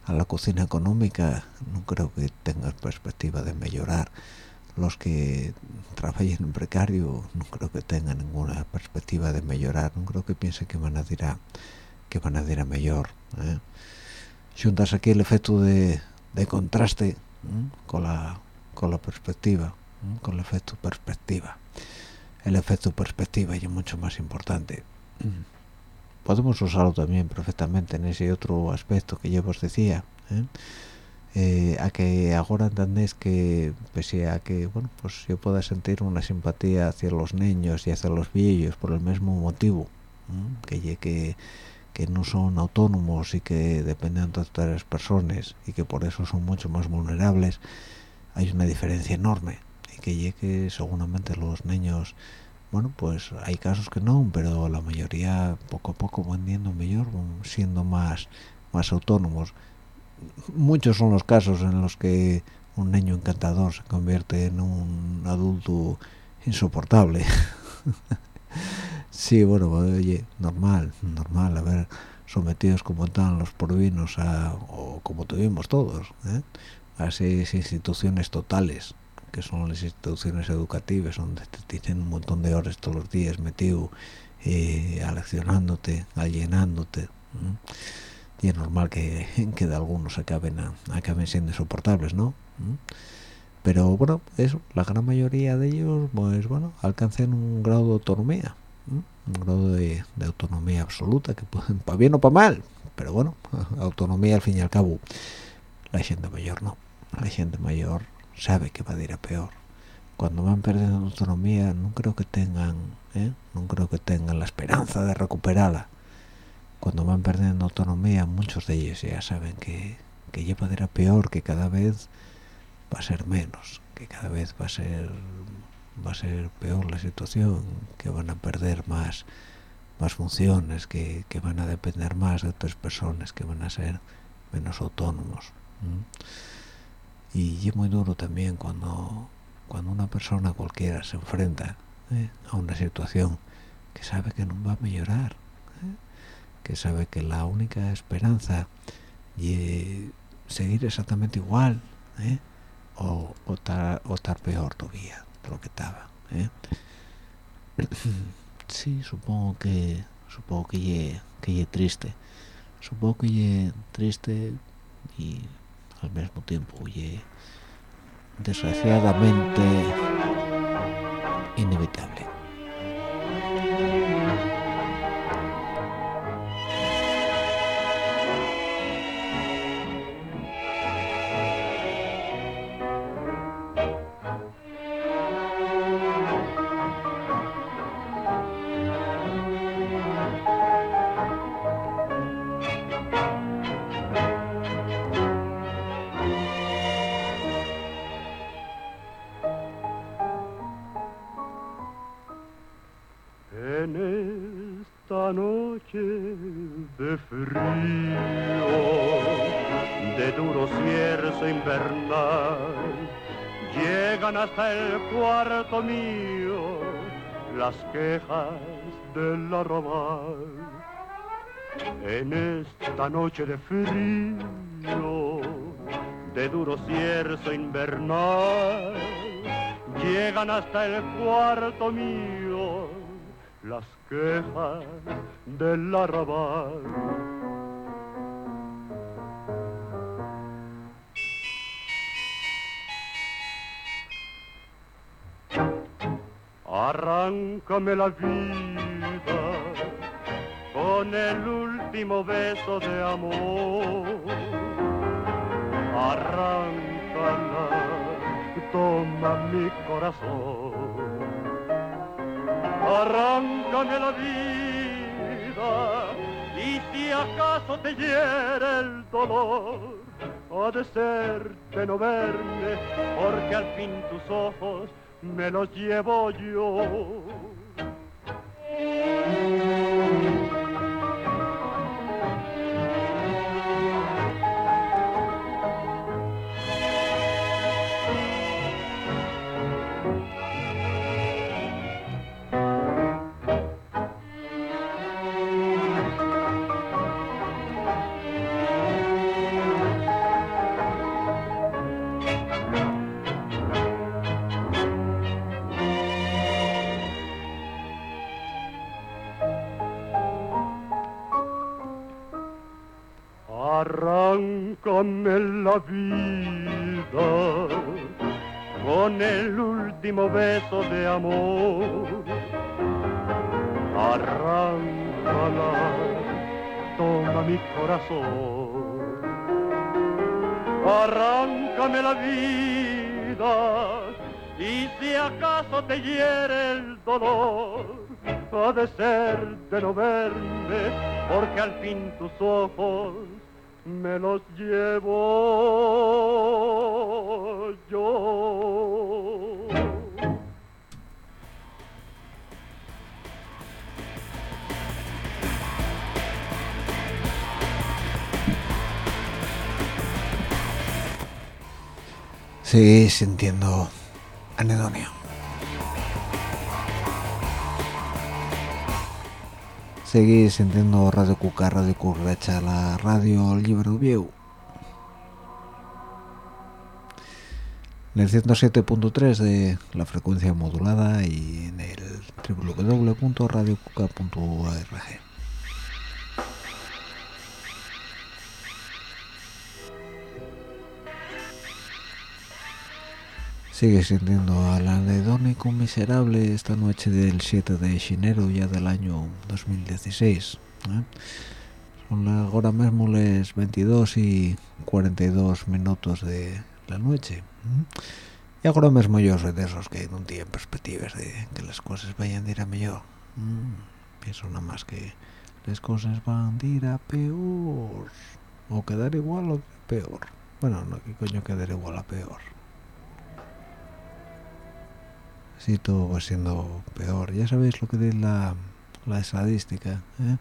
a la cocina económica, no creo que tengan perspectiva de mejorar. Los que trabajen en precario, no creo que tengan ninguna perspectiva de mejorar, no creo que piensen que van a ir a que van a ir a mejor ¿eh? juntas aquí el efecto de, contraste con la con la perspectiva ¿eh? con el efecto perspectiva el efecto perspectiva es mucho más importante podemos usarlo también perfectamente en ese otro aspecto que yo os decía ¿eh? Eh, a que ahora entendéis que pese a que bueno pues yo pueda sentir una simpatía hacia los niños y hacia los viejos por el mismo motivo que que que no son autónomos y que dependen de otras personas y que por eso son mucho más vulnerables hay una diferencia enorme. Y que llegue seguramente los niños bueno pues hay casos que no pero la mayoría poco a poco van viendo mejor siendo más más autónomos. Muchos son los casos en los que un niño encantador se convierte en un adulto insoportable sí bueno oye normal normal a ver sometidos como están los porvinos a o como tuvimos todos ¿eh? a esas instituciones totales que son las instituciones educativas donde te dicen un montón de horas todos los días metido eh, aleccionándote alienándote y es normal que, que de algunos acaben acaben siendo insoportables no pero bueno eso la gran mayoría de ellos pues bueno alcanzan un grado de autonomía un grado de, autonomía absoluta que pueden para bien o para mal pero bueno autonomía al fin y al cabo. La gente mayor no la gente mayor sabe que va a ir a peor. Cuando van perdiendo autonomía no creo que tengan ¿eh? no creo que tengan la esperanza de recuperarla. Cuando van perdiendo autonomía muchos de ellos ya saben que, que ya va a ir a peor que cada vez va a ser menos que cada vez va a ser va a ser peor la situación que van a perder más más funciones que, que van a depender más de otras personas que van a ser menos autónomos y es muy duro también cuando cuando una persona cualquiera se enfrenta ¿eh? a una situación que sabe que no va a mejorar ¿eh? que sabe que la única esperanza y seguir exactamente igual ¿eh? o, estar, peor todavía lo que estaba ¿eh? sí supongo que supongo que que triste supongo que triste y al mismo tiempo y desgraciadamente inevitable quejas del arrabal. En esta noche de frío, de duro cierzo invernal, llegan hasta el cuarto mío las quejas del arrabal. Arráncame la vida con el último beso de amor. Arráncala, toma mi corazón. Arráncame la vida y si acaso te hiere el dolor, ha de ser de no verme, porque al fin tus ojos me los llevo yo. Arráncame la vida con el último beso de amor. Arráncame ojalá toma mi corazón. Arráncame la vida y si acaso te hiere el dolor, ha de ser de no verme, porque al fin tus ojos me los llevo yo. Sí, sintiendo anedonio. Seguís sintiendo Radio Cuca, Radio Currecha, la radio libre Vieu. En el 107.3 de la frecuencia modulada y en el www.radiocuca.org. Sigue sintiendo al anedónico miserable esta noche del 7 de enero ya del año 2016. ¿eh? Son ahora mismo las 22 y 42 minutos de la noche. ¿eh? Y ahora mismo yo soy de esos que no tienen perspectivas de que las cosas vayan a ir a mejor. ¿eh? Pienso nada más que las cosas van a ir a peor. O quedar igual o peor. Bueno, no, que coño quedar igual a peor si todo va siendo peor. Ya sabéis lo que dice la, la estadística. ¿eh?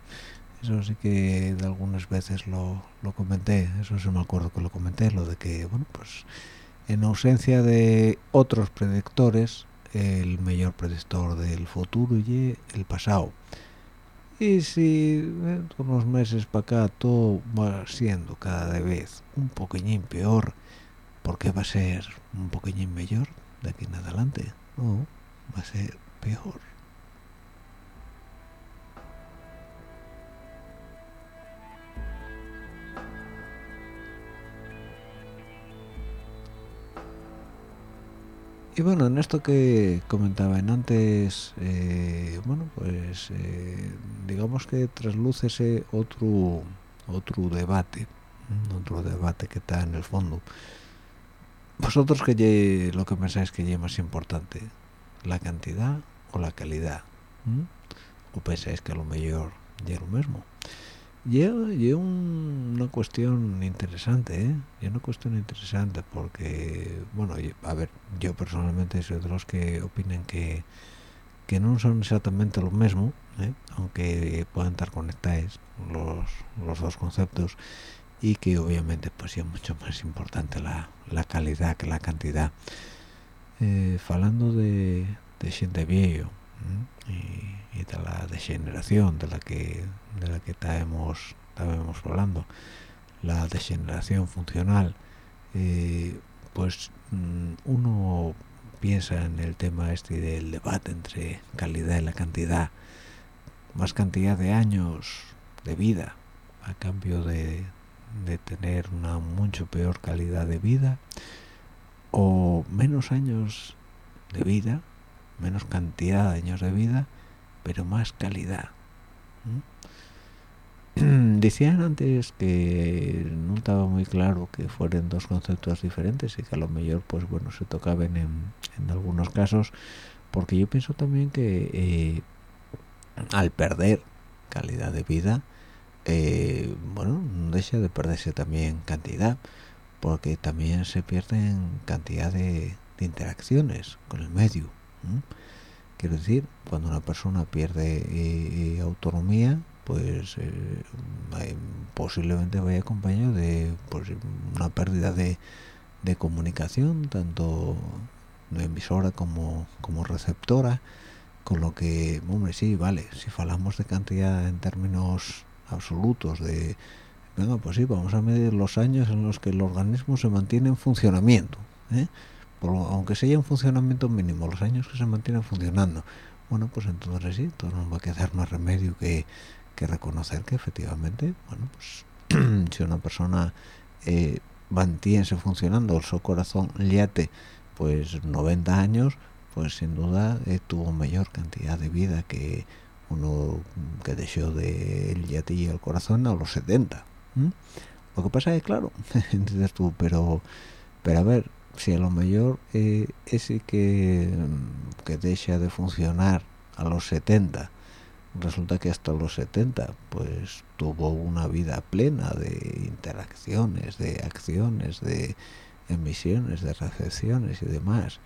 Eso sí que de algunas veces lo, lo comenté, eso sí me acuerdo que lo comenté, lo de que, bueno, pues en ausencia de otros predictores, el mayor predictor del futuro y el pasado. Y si eh, unos meses para acá todo va siendo cada vez un poquillín peor, ¿por qué va a ser un poquillín mejor de aquí en adelante? No, va a ser peor. Y bueno, en esto que comentaban antes, eh, bueno, pues eh, digamos que trasluce ese otro otro debate, otro debate que está en el fondo. Vosotros que lo que pensáis que es más importante, la cantidad o la calidad, o pensáis que a lo mejor es lo mismo. Y una cuestión interesante, ¿eh? Una cuestión interesante porque, bueno, a ver, yo personalmente soy de los que opinan que, que no son exactamente lo mismo, ¿eh? aunque puedan estar conectados los, los dos conceptos y que obviamente pues es mucho más importante la, la calidad que la cantidad. Eh, falando de, de gente viejo y, y, de la degeneración de la que de la que estábamos hablando la degeneración funcional eh, pues mm, uno piensa en el tema este del debate entre calidad y la cantidad más cantidad de años de vida a cambio de, de tener una mucho peor calidad de vida o menos años de vida menos cantidad de años de vida, pero más calidad. Decían antes que no estaba muy claro que fueran dos conceptos diferentes y que a lo mejor, pues bueno, se tocaban en, algunos casos, porque yo pienso también que eh, al perder calidad de vida, eh, bueno, no deja de perderse también cantidad, porque también se pierden cantidad de interacciones con el medio Quiero decir, cuando una persona pierde eh, autonomía, pues eh, posiblemente vaya acompañado de pues, una pérdida de, comunicación, tanto de emisora como, como receptora, con lo que, hombre, sí, vale, si hablamos de cantidad en términos absolutos, de, venga, pues sí, vamos a medir los años en los que el organismo se mantiene en funcionamiento, ¿eh? aunque sea en funcionamiento mínimo, los años que se mantienen funcionando, bueno, pues entonces sí, todo nos va a quedar más remedio que, reconocer que efectivamente, bueno, pues si una persona eh, mantiene funcionando, su corazón liate, pues 90 años, pues sin duda eh, tuvo mayor cantidad de vida que uno que dejó de el y el corazón a los 70 lo que pasa es claro entiendes tú pero pero a ver si a lo mejor eh, ese que que deja de funcionar a los 70 resulta que hasta los 70 pues tuvo una vida plena de interacciones de acciones de emisiones de recepciones y demás.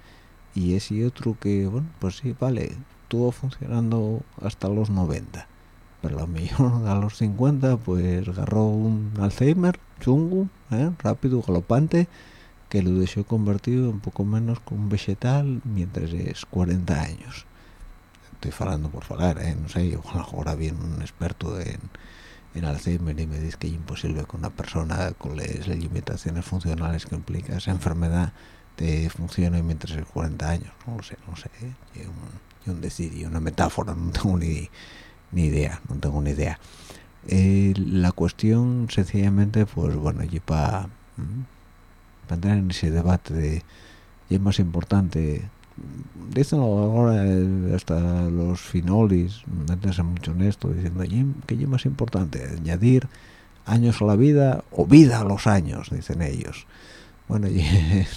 Y ese otro que bueno pues sí vale estuvo funcionando hasta los 90 pero a lo mejor a los 50 pues agarró un Alzheimer chungo ¿eh? rápido galopante que lo dejó convertido un poco menos con un vegetal mientras es 40 años estoy hablando por hablar, ¿eh? no sé, ahora viene un experto en, en Alzheimer y me dice que es imposible que una persona con las limitaciones funcionales que implica esa enfermedad te funcione mientras es 40 años, no lo sé, no sé, ¿eh? Y un, decir, y una metáfora, no tengo ni, ni idea, no tengo ni idea. Eh, la cuestión sencillamente, pues bueno, y para entrar en ese debate de, y es más importante dicen ahora eh, hasta los finolis meterse mucho en esto diciendo que es más importante añadir años a la vida o vida a los años dicen ellos. Bueno y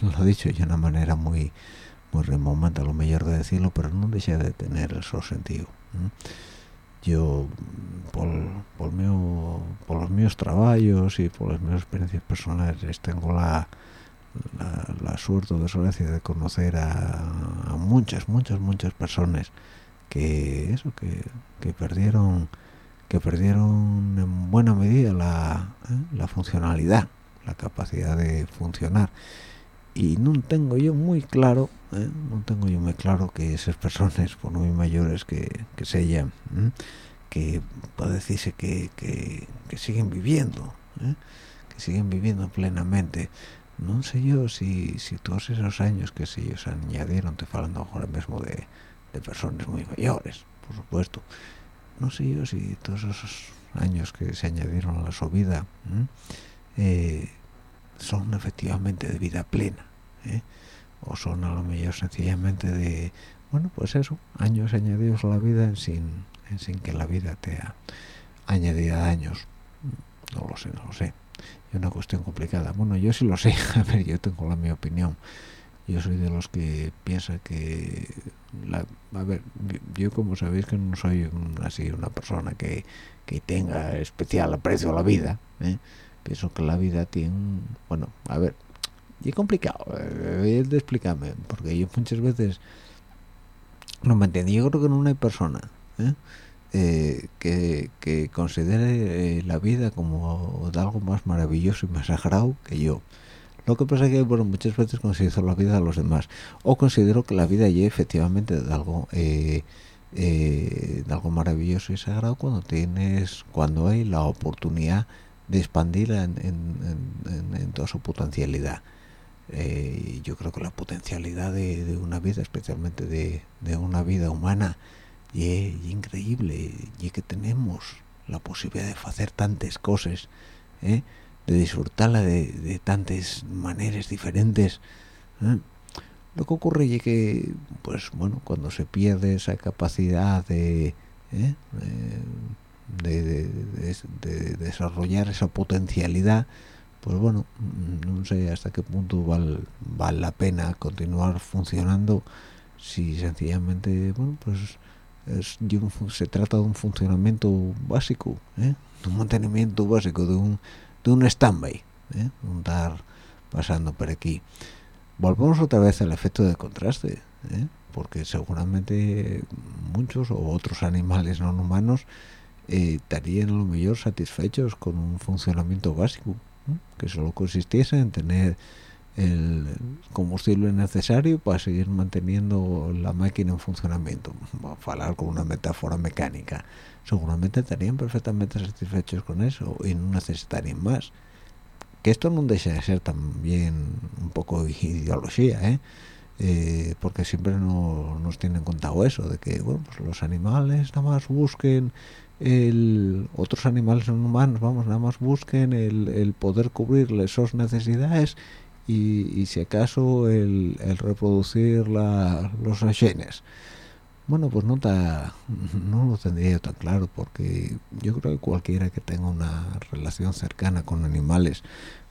lo dicho de una manera muy muy remomenta lo mejor de decirlo pero no deja de tener el sentido yo por, por, por los míos trabajos y por las mis experiencias personales tengo la la, suerte o desgracia de conocer a, muchas, muchas, muchas personas que eso, que, perdieron que perdieron en buena medida la, ¿eh? la funcionalidad, la capacidad de funcionar. Y no tengo yo muy claro, ¿eh? no tengo yo muy claro que esas personas, por muy mayores que, que sean, que puede decirse que, que, siguen viviendo, ¿eh? que siguen viviendo plenamente no sé yo si, si todos esos años que se ellos añadieron, te hablando ahora mismo de, personas muy mayores, por supuesto, no sé yo si todos esos años que se añadieron a su vida eh, son efectivamente de vida plena, ¿eh? O son a lo mejor sencillamente de, bueno, pues eso, años añadidos a la vida en sin, sin que la vida te ha añadido años, no lo sé, no lo sé. Es una cuestión complicada. Bueno yo sí lo sé. A ver yo tengo la mi opinión. Yo soy de los que piensa que la, a ver yo como sabéis que no soy así una persona que, que, tenga especial aprecio a la vida ¿eh? pienso que la vida tiene bueno a ver y es complicado eh, de explicarme porque yo muchas veces no me entendí yo creo que no hay persona ¿eh? Eh, que, considere eh, la vida como algo más maravilloso y más sagrado que yo. Lo que pasa es que bueno, muchas veces considero la vida a los demás o considero que la vida ya efectivamente de algo de algo maravilloso y sagrado cuando tienes cuando hay la oportunidad de expandirla en, toda su potencialidad. Yo creo que la potencialidad de, una vida, especialmente de, una vida humana, es increíble y que tenemos la posibilidad de hacer tantas cosas ¿eh? de disfrutarla de, tantas maneras diferentes ¿eh? lo que ocurre es que pues bueno cuando se pierde esa capacidad ¿eh? de, desarrollar esa potencialidad pues bueno no sé hasta qué punto vale, vale la pena continuar funcionando si sencillamente bueno pues se trata de un funcionamiento básico, ¿eh? de un mantenimiento básico, de un, de un stand-by, ¿eh? un estar pasando por aquí. Volvemos otra vez al efecto de contraste, ¿eh? porque seguramente muchos o otros animales no humanos estarían a lo mejor satisfechos con un funcionamiento básico, que solo consistiese en tener el combustible necesario para seguir manteniendo la máquina en funcionamiento. A hablar con una metáfora mecánica. Seguramente estarían perfectamente satisfechos con eso y no necesitarían más. Que esto no deja de ser también un poco ideología ¿eh? Eh, porque siempre nos tienen contado eso de que bueno pues los animales nada más busquen el otros animales no humanos vamos nada más busquen el, poder cubrirles sus necesidades y, si acaso el, reproducir los genes. Bueno, pues no, no lo tendría yo tan claro, porque yo creo que cualquiera que tenga una relación cercana con animales,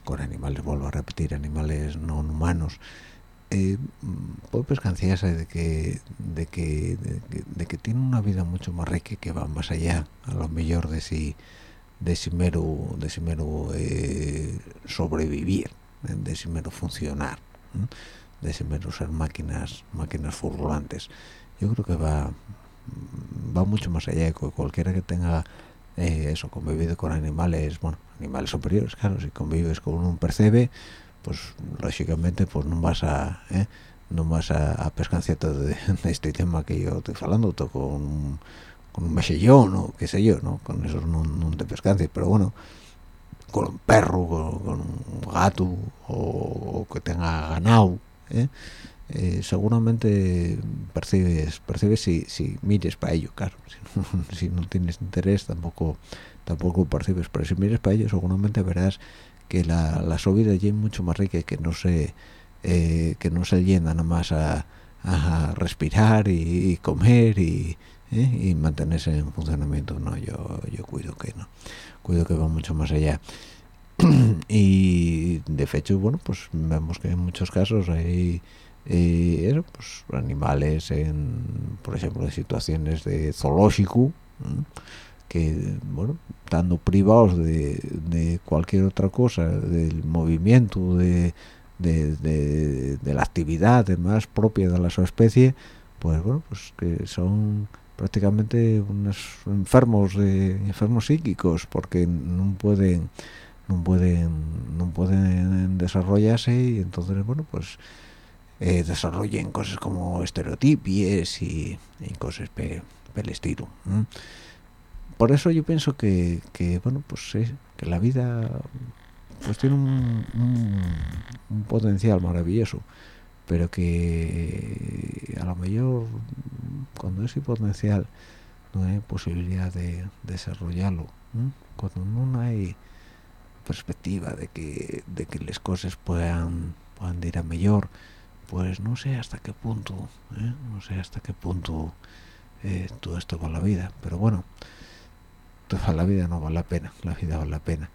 con animales, vuelvo a repetir, animales no humanos, eh, puede pescanciarse de que, de que, de, que tiene una vida mucho más rica que va más allá, a lo mejor de si de si de si mero eh, sobrevivir, de si mero funcionar, de si mero ser máquinas, máquinas furbulantes yo creo que va va mucho más allá de cualquiera que tenga eh, eso convivido con animales bueno animales superiores claro si convives con un percebe pues lógicamente pues no vas a ¿eh? no vas a, a todo de, este tema que yo estoy hablando con con un mexillón o qué sé yo no con esos no, no te pescancias pero bueno con un perro con, un gato o, que tenga ganado ¿eh? Eh, seguramente percibes percibes si, si mires para ello claro si no, tienes interés tampoco tampoco percibes pero si mires para ello seguramente verás que la, la vida allí es mucho más rica que no se eh, que no se llena nada más a, respirar y, comer y, eh, y mantenerse en funcionamiento. No yo yo cuido que no. Cuido que va mucho más allá. Y de hecho bueno pues vemos que en muchos casos hay eso, pues animales en por ejemplo en situaciones de zoológico que bueno estando privados de, cualquier otra cosa del movimiento de, de, la actividad más propia de la su especie pues bueno pues que son prácticamente unos enfermos de enfermos psíquicos porque no pueden no pueden no pueden desarrollarse y entonces bueno pues eh, desarrollen cosas como estereotipies y, cosas pe, el estilo por eso yo pienso que, bueno pues que la vida pues tiene un, potencial maravilloso pero que a lo mejor cuando ese potencial no hay posibilidad de desarrollarlo cuando no hay perspectiva de que de que las cosas puedan puedan ir a mejor pues no sé hasta qué punto ¿eh? no sé hasta qué punto eh, todo esto con la vida pero bueno toda la vida no vale la pena la vida vale la pena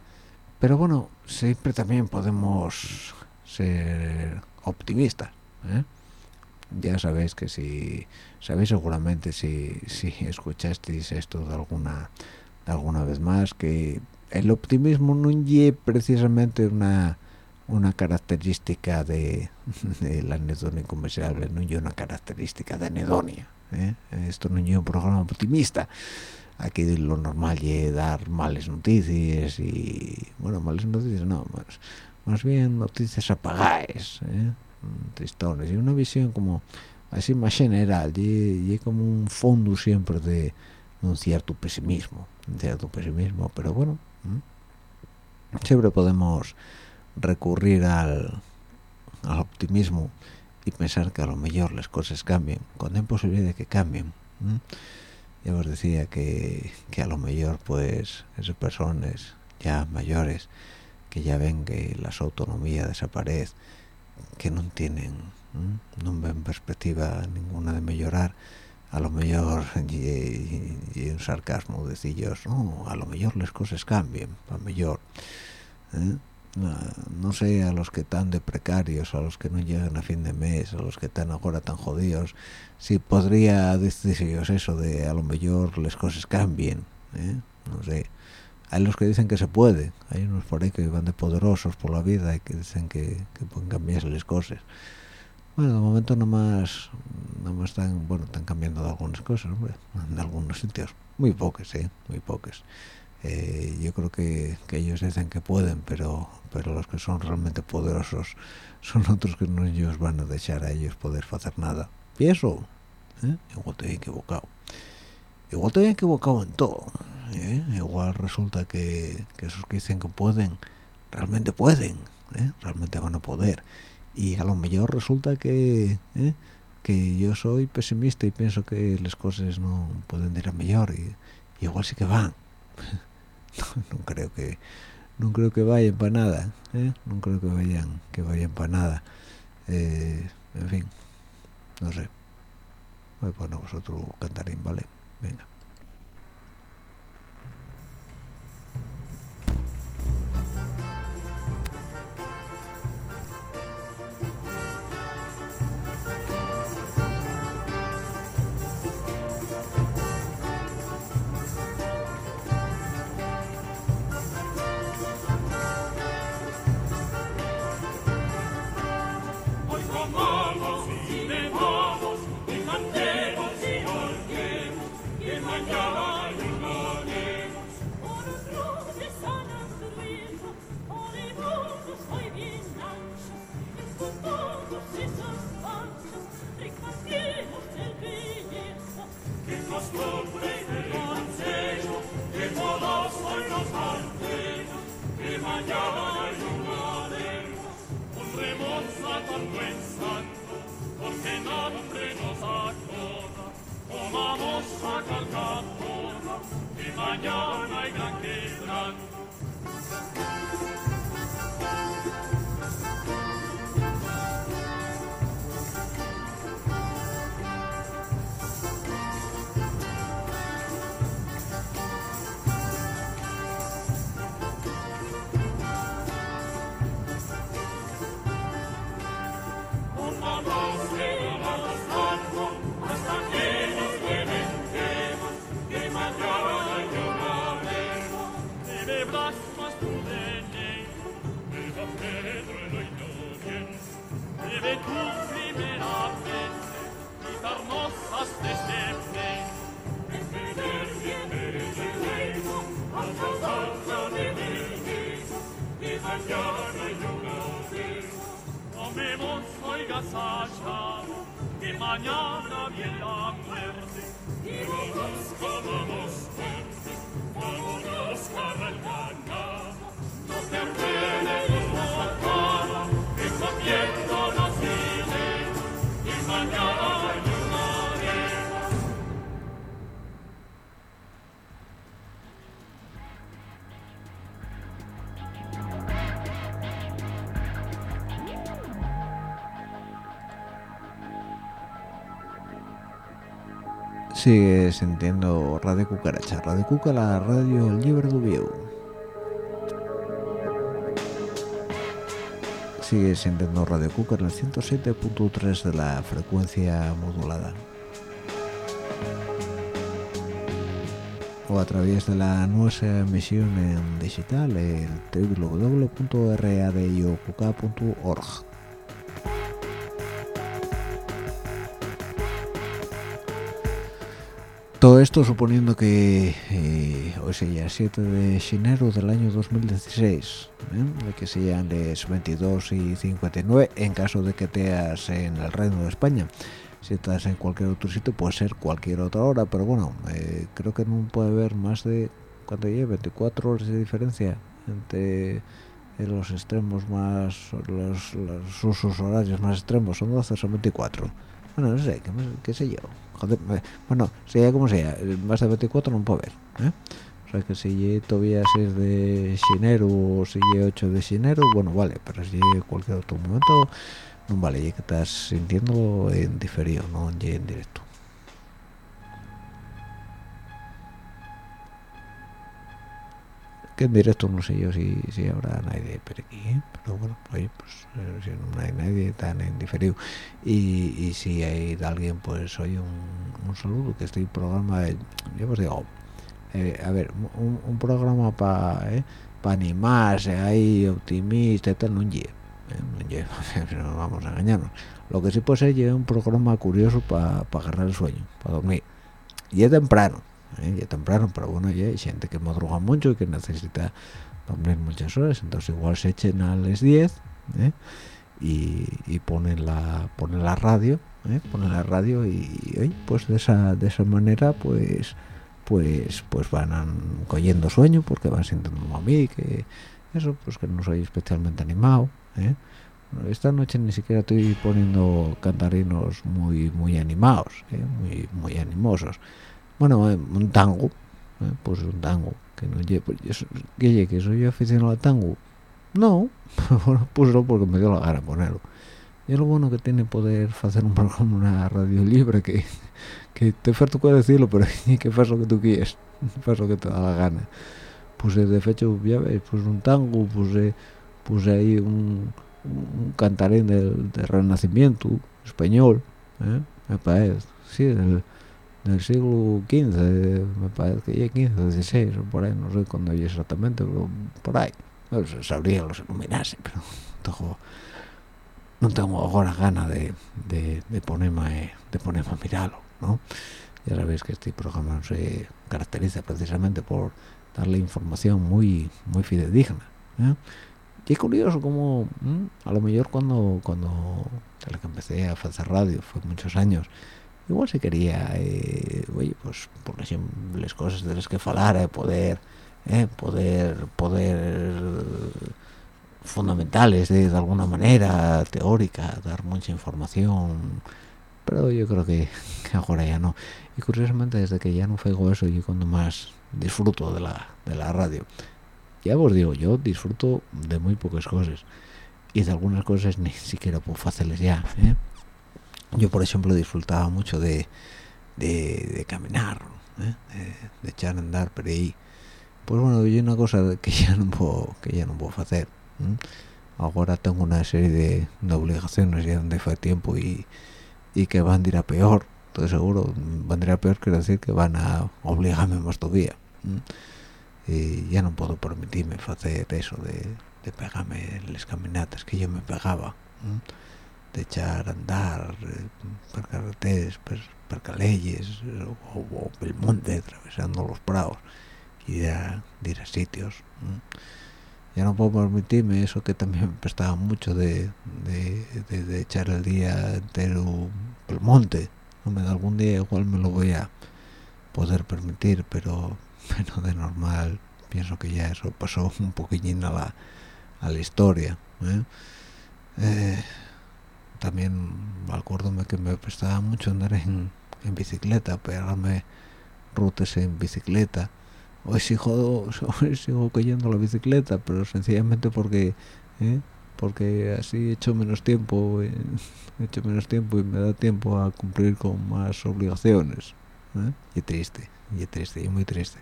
pero bueno siempre también podemos ser optimistas ¿eh? ya sabéis que si sabéis seguramente si, si escuchasteis esto de alguna de alguna vez más que el optimismo no es precisamente una una característica de, la anedonia inconmensurable, no es una característica de anedonia. ¿eh? Esto no es un programa optimista. Aquí lo normal es dar males noticias y, bueno, males noticias no, más, bien noticias apagadas, ¿eh? tristones, y una visión como así más general, y, como un fondo siempre de un cierto pesimismo, un cierto pesimismo, pero bueno, siempre podemos recurrir al, optimismo y pensar que a lo mejor las cosas cambien, cuando hay posibilidad de que cambien. Ya os decía que, a lo mejor pues esas personas ya mayores que ya ven que la autonomía desaparece, que no tienen, no ven perspectiva ninguna de mejorar, a lo mejor y, un sarcasmo decillos, no, a lo mejor las cosas cambien, a lo mejor. ¿eh? No sé a los que están de precarios a los que no llegan a fin de mes a los que están ahora tan jodidos si podría deciros eso de a lo mejor las cosas cambien ¿eh? no sé hay los que dicen que se puede hay unos por ahí que van de poderosos por la vida y que dicen que, pueden cambiarse las cosas bueno de momento nomás nomás están bueno están cambiando algunas cosas en algunos sitios muy pocas ¿eh? muy pocas eh, yo creo que, ellos dicen que pueden pero pero los que son realmente poderosos son otros que no ellos van a dejar a ellos poder hacer nada. Y eso ¿eh? igual he equivocado. Igual he equivocado en todo ¿eh? igual resulta que, esos que dicen que pueden realmente pueden realmente van a poder. Y a lo mejor resulta que que yo soy pesimista y pienso que las cosas no pueden ir a mejor y igual sí que van no, creo que no creo que vayan para nada ¿eh? no creo que vayan que vayan para nada. Eh, en fin no sé. A poner vosotros cantarín vale venga Sigue sintiendo Radio Cucaracha, Radio Cuca, la radio libre de. Sigue sintiendo Radio Cuca en el 107.3 de la frecuencia modulada. O a través de la nuestra emisión en digital, el www.radiocuca.org. Esto suponiendo que eh, hoy sea 7 de enero del año 2016, ¿eh? que sean las 22 y 59, en caso de que estés en el Reino de España. Si estás en cualquier otro sitio, puede ser cualquier otra hora, pero bueno, eh, creo que no puede haber más de, ¿cuánto lleva? 24 horas de diferencia entre los extremos más, los, los usos horarios más extremos, son 12 o 24. Bueno, no sé, qué, sé yo. Joder, bueno, sea como sea, más de 24 no puede haber. ¿eh? O sea que si todavía 6 de enero o si lle 8 de enero, bueno, vale, pero si cualquier otro momento, no vale, ya que estás sintiéndolo en diferido, no en directo. Que en directo no sé yo si, si habrá nadie ¿eh? pero bueno, oye, pues eh, si no hay nadie tan en diferido y, y si hay alguien, pues oye, un, un saludo, que este programa, eh, yo os digo, eh, a ver, un, programa para para animarse, ahí optimista tal, no lle, eh, no lle, no vamos a engañarnos. Lo que sí puede ser lle un programa curioso para agarrar el sueño, para dormir. Y es temprano, ¿eh? ya temprano, pero bueno, ya hay gente que madruga mucho y que necesita dormir muchas horas, entonces igual se echen a las 10 ¿eh? y, y ponen la ponen la radio, ¿eh? la radio y, pues de esa de esa manera pues pues pues van an- cogiendo sueño porque van sintiendo a mí que eso pues que no soy especialmente animado ¿eh? esta noche ni siquiera estoy poniendo cantarinos muy muy animados muy muy animosos bueno eh, un tango ¿eh? pues un tango que no lle- pues, que que soy yo aficionado al tango no bueno no porque me dio la gana ponerlo y lo bueno que tiene poder hacer un programa una radio libre que, que te oferto puede decirlo pero que faz lo que tú quieres faz lo que te da la gana puse de hecho ya ves pues un tango puse puse ahí un, un cantarín del, del renacimiento español ¿eh? me parece sí del, del siglo XV me parece que ya 15 16 o por ahí no sé cuándo es exactamente pero por ahí no sé, sabría los iluminarse pero tengo no tengo ahora ganas de, de, de ponerme de ponerme a mirarlo ¿no? ya sabéis que este programa se caracteriza precisamente por darle información muy muy fidedigna ¿eh? y es curioso como a lo mejor cuando cuando que empecé a hacer radio fue muchos años igual se quería eh, oye pues por ejemplo las cosas de las que falara poder eh, poder poder fundamentales de, alguna manera teórica dar mucha información. Pero yo creo que, ahora ya no. Y curiosamente desde que ya no fego eso yo cuando más disfruto de la, de la radio ya os digo yo disfruto de muy pocas cosas. Y de algunas cosas ni siquiera puedo hacerles ya ¿eh? Yo por ejemplo disfrutaba mucho de, de, caminar ¿eh? de, de, echar a andar por ahí. Pues bueno hay una cosa que ya no puedo que ya no puedo hacer ¿eh? ahora tengo una serie de, obligaciones ya donde fue tiempo y, y que van a ir a peor estoy seguro. Van a ir a peor quiere decir que van a obligarme más todavía y ya no puedo permitirme hacer eso de, de pegarme en las caminatas que yo me pegaba de echar a andar eh, por carreteras por, por calles o, o el monte atravesando los prados y a, de ir a sitios ya no puedo permitirme eso que también me prestaba mucho de, de, echar el día entero por el monte Hombre, algún día igual me lo voy a poder permitir pero pero de normal pienso que ya eso pasó un poquillín a la, la historia ¿eh? Eh, también acuérdome que me prestaba mucho andar en, en bicicleta pegarme rutas en bicicleta hoy sigo, hoy sigo cayendo la bicicleta pero sencillamente porque ¿eh? porque así he hecho menos tiempo he hecho menos tiempo y me da tiempo a cumplir con más obligaciones ¿eh? y triste y triste y muy triste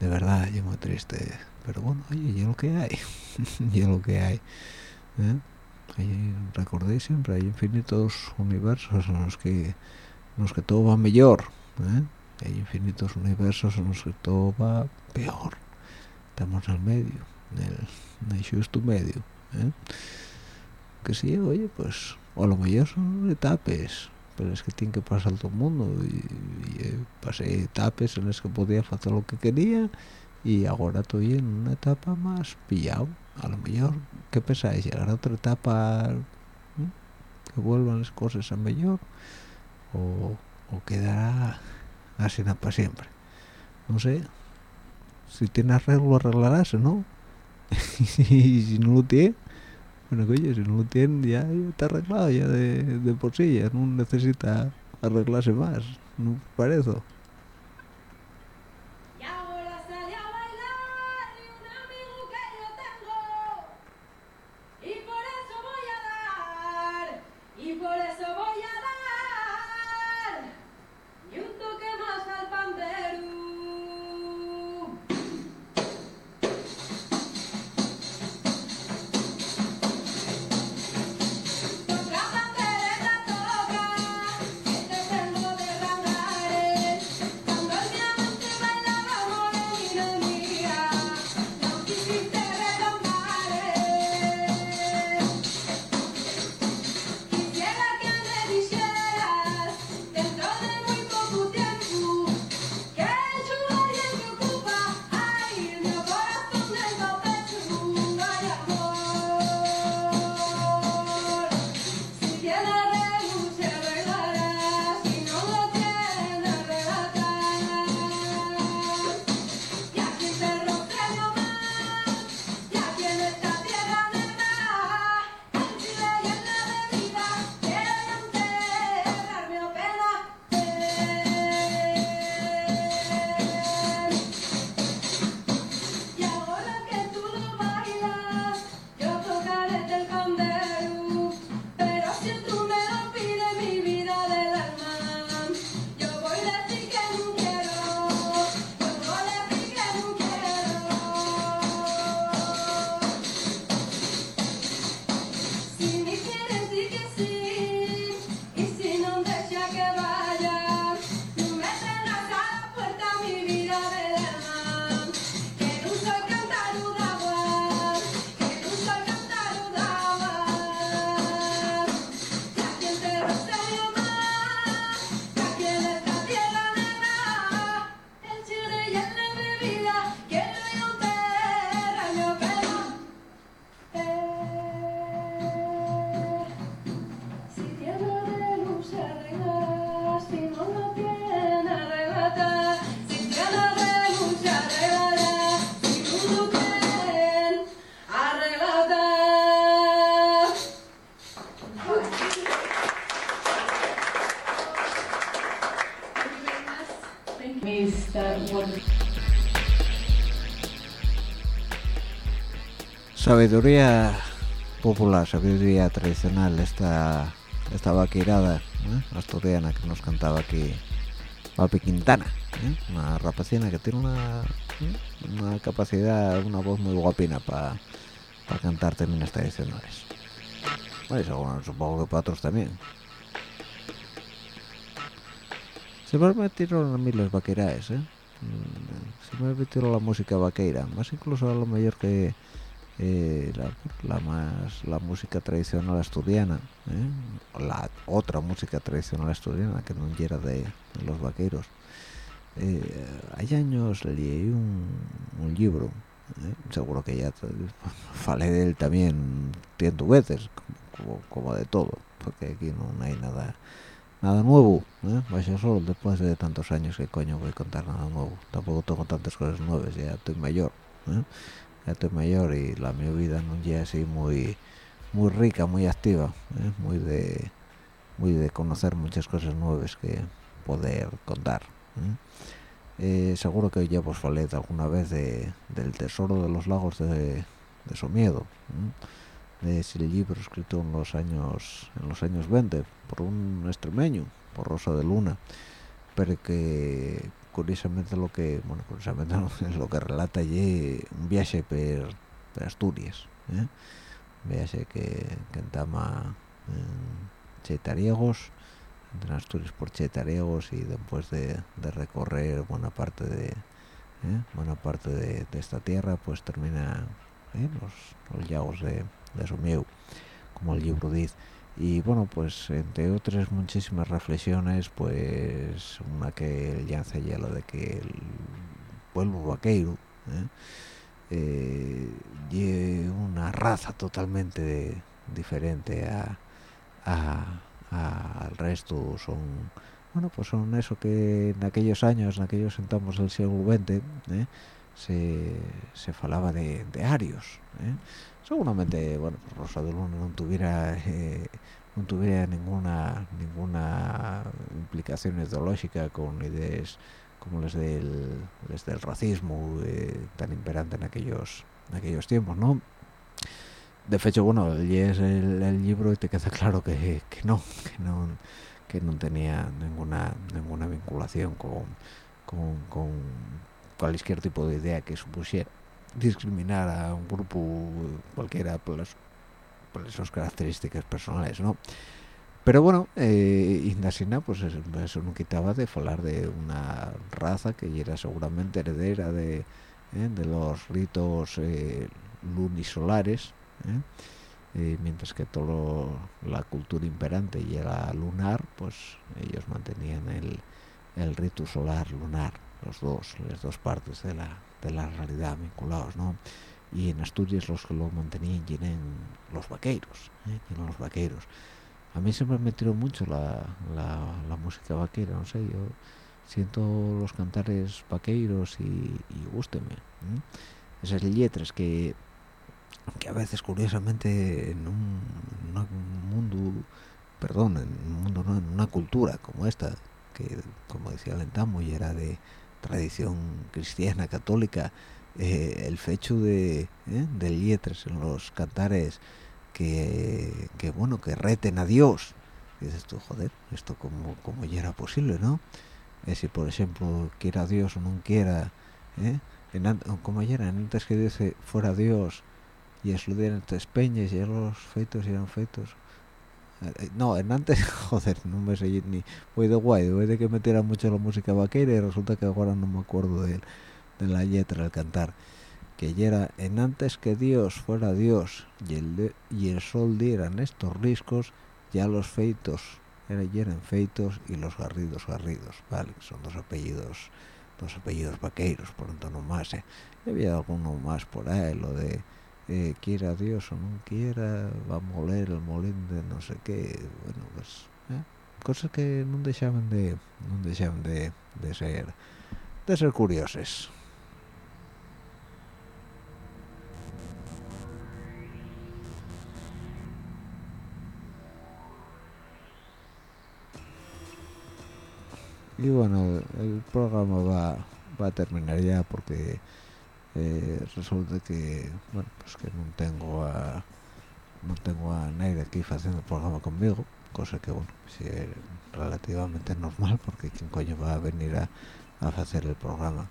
de verdad y muy triste pero bueno oye y lo que hay y lo que hay Hay, recordéis siempre hay infinitos universos en los que en los que todo va mejor ¿eh? hay infinitos universos en los que todo va peor estamos al medio en el, en el justo medio ¿eh? que sí oye pues o lo mejor son etapas pero es que tiene que pasar todo el mundo y, y eh, pasé etapas en las que podía hacer lo que quería y ahora estoy en una etapa más pillado a lo mejor ¿qué pensáis? llegar a otra etapa que vuelvan las cosas a mejor o, o quedará así para siempre no sé si tiene arreglo arreglarás ¿no? y si no lo tiene bueno oye si no lo tiene ya, ya está arreglado ya de, de, por sí ya no necesita arreglarse más no parece Sabiduría popular, sabiduría tradicional, esta, esta vaquirada ¿eh? asturiana que nos cantaba aquí Papi Quintana, ¿eh? una rapacina que tiene una, una capacidad, una voz muy guapina para cantar términos tradicionales. Bueno, bueno, supongo que para otros también. Se me metieron a mí las vaqueraes, ¿eh? Mm, Se me metieron la música vaqueira, más incluso a lo mejor que eh, la, la más la música tradicional asturiana ¿eh? la otra música tradicional asturiana que no era de, los vaqueros eh, hay años leí un, un libro ¿eh? seguro que ya falé de él también ciento veces como, como de todo porque aquí no hay nada nada nuevo ¿eh? vaya solo después de tantos años que coño voy a contar nada nuevo tampoco tengo tantas cosas nuevas ya estoy mayor ¿eh? Ya estoy mayor y la mi vida no es así muy muy rica muy activa ¿eh? muy de muy de conocer muchas cosas nuevas que poder contar ¿eh? Eh, seguro que ya vos falé alguna vez de, del tesoro de los lagos de, de Somiedo ¿eh? de ese libro escrito en los años en los años 20 por un extremeño por Rosa de Luna pero que curiosamente lo que bueno curiosamente lo que relata allí un viaje per, Asturias ¿eh? un viaje que, que entama en Cheitariegos entre Asturias por Cheitariegos y después de, recorrer buena parte de ¿eh? buena parte de, esta tierra pues termina ¿eh? los, los llagos de, de Somieu como el libro y bueno pues entre otras muchísimas reflexiones pues una que ya hace ya lo de que el pueblo vaqueiro ¿eh? eh, una raza totalmente diferente a, a, al resto son bueno pues son eso que en aquellos años en aquellos sentamos del siglo XX. Se, se falaba de, de arios ¿eh? seguramente bueno pues Rosa de Luna no tuviera eh, no tuviera ninguna ninguna implicación ideológica con ideas como las del las del racismo eh, tan imperante en aquellos en aquellos tiempos no de hecho bueno lees el, libro y te queda claro que, que no que no que no tenía ninguna ninguna vinculación con, con cualquier tipo de idea que supusiera discriminar a un grupo cualquiera por, las, por esas características personales, ¿no? Pero bueno, eh, Indasina, pues eso, no quitaba de hablar de una raza que era seguramente heredera de, ¿eh? de los ritos eh, lunisolares. Eh, mientras que toda la cultura imperante y era lunar, pues ellos mantenían el, el rito solar lunar, los dos, las dos partes de la, de la realidad vinculados, ¿no? Y en Asturias los que lo mantenían eran los vaqueros, ¿eh? los vaqueros. A mí siempre me tiró mucho la, la, la música vaquera, no sé, yo siento los cantares vaqueiros y, y gústeme. ¿eh? Esas letras que, que a veces curiosamente en un, en un mundo, perdón, en un mundo, no, en una cultura como esta, que como decía Lentamo y era de tradición cristiana católica eh, el fecho de, ¿eh? de en los cantares que, que bueno que reten a Dios y dices tú joder esto como como ya era posible no Eh, si por ejemplo quiera Dios o no quiera ¿eh? en, como ya era antes que dice fuera Dios y es lo dieran tres peñas y los feitos eran feitos no, en antes, joder, no me sé ni voy de guay, voy de que metiera mucho la música vaquera y resulta que ahora no me acuerdo de, la letra al cantar que era en antes que Dios fuera Dios y el y el sol dieran estos riscos ya los feitos eran feitos y los garridos garridos vale son dos apellidos dos apellidos vaqueiros por tanto no más ¿eh? Había alguno más por ahí lo de eh, quiera Dios o no quiera va a moler el molín de no sé qué bueno pues ¿eh? cosas que no dejaban de no dejaban de, de ser de ser curiosas y bueno el, el programa va va a terminar ya porque eh, resulta que bueno pues que no tengo a no tengo a nadie aquí haciendo el programa conmigo cosa que bueno sí es relativamente normal porque quién coño va a venir a, a hacer el programa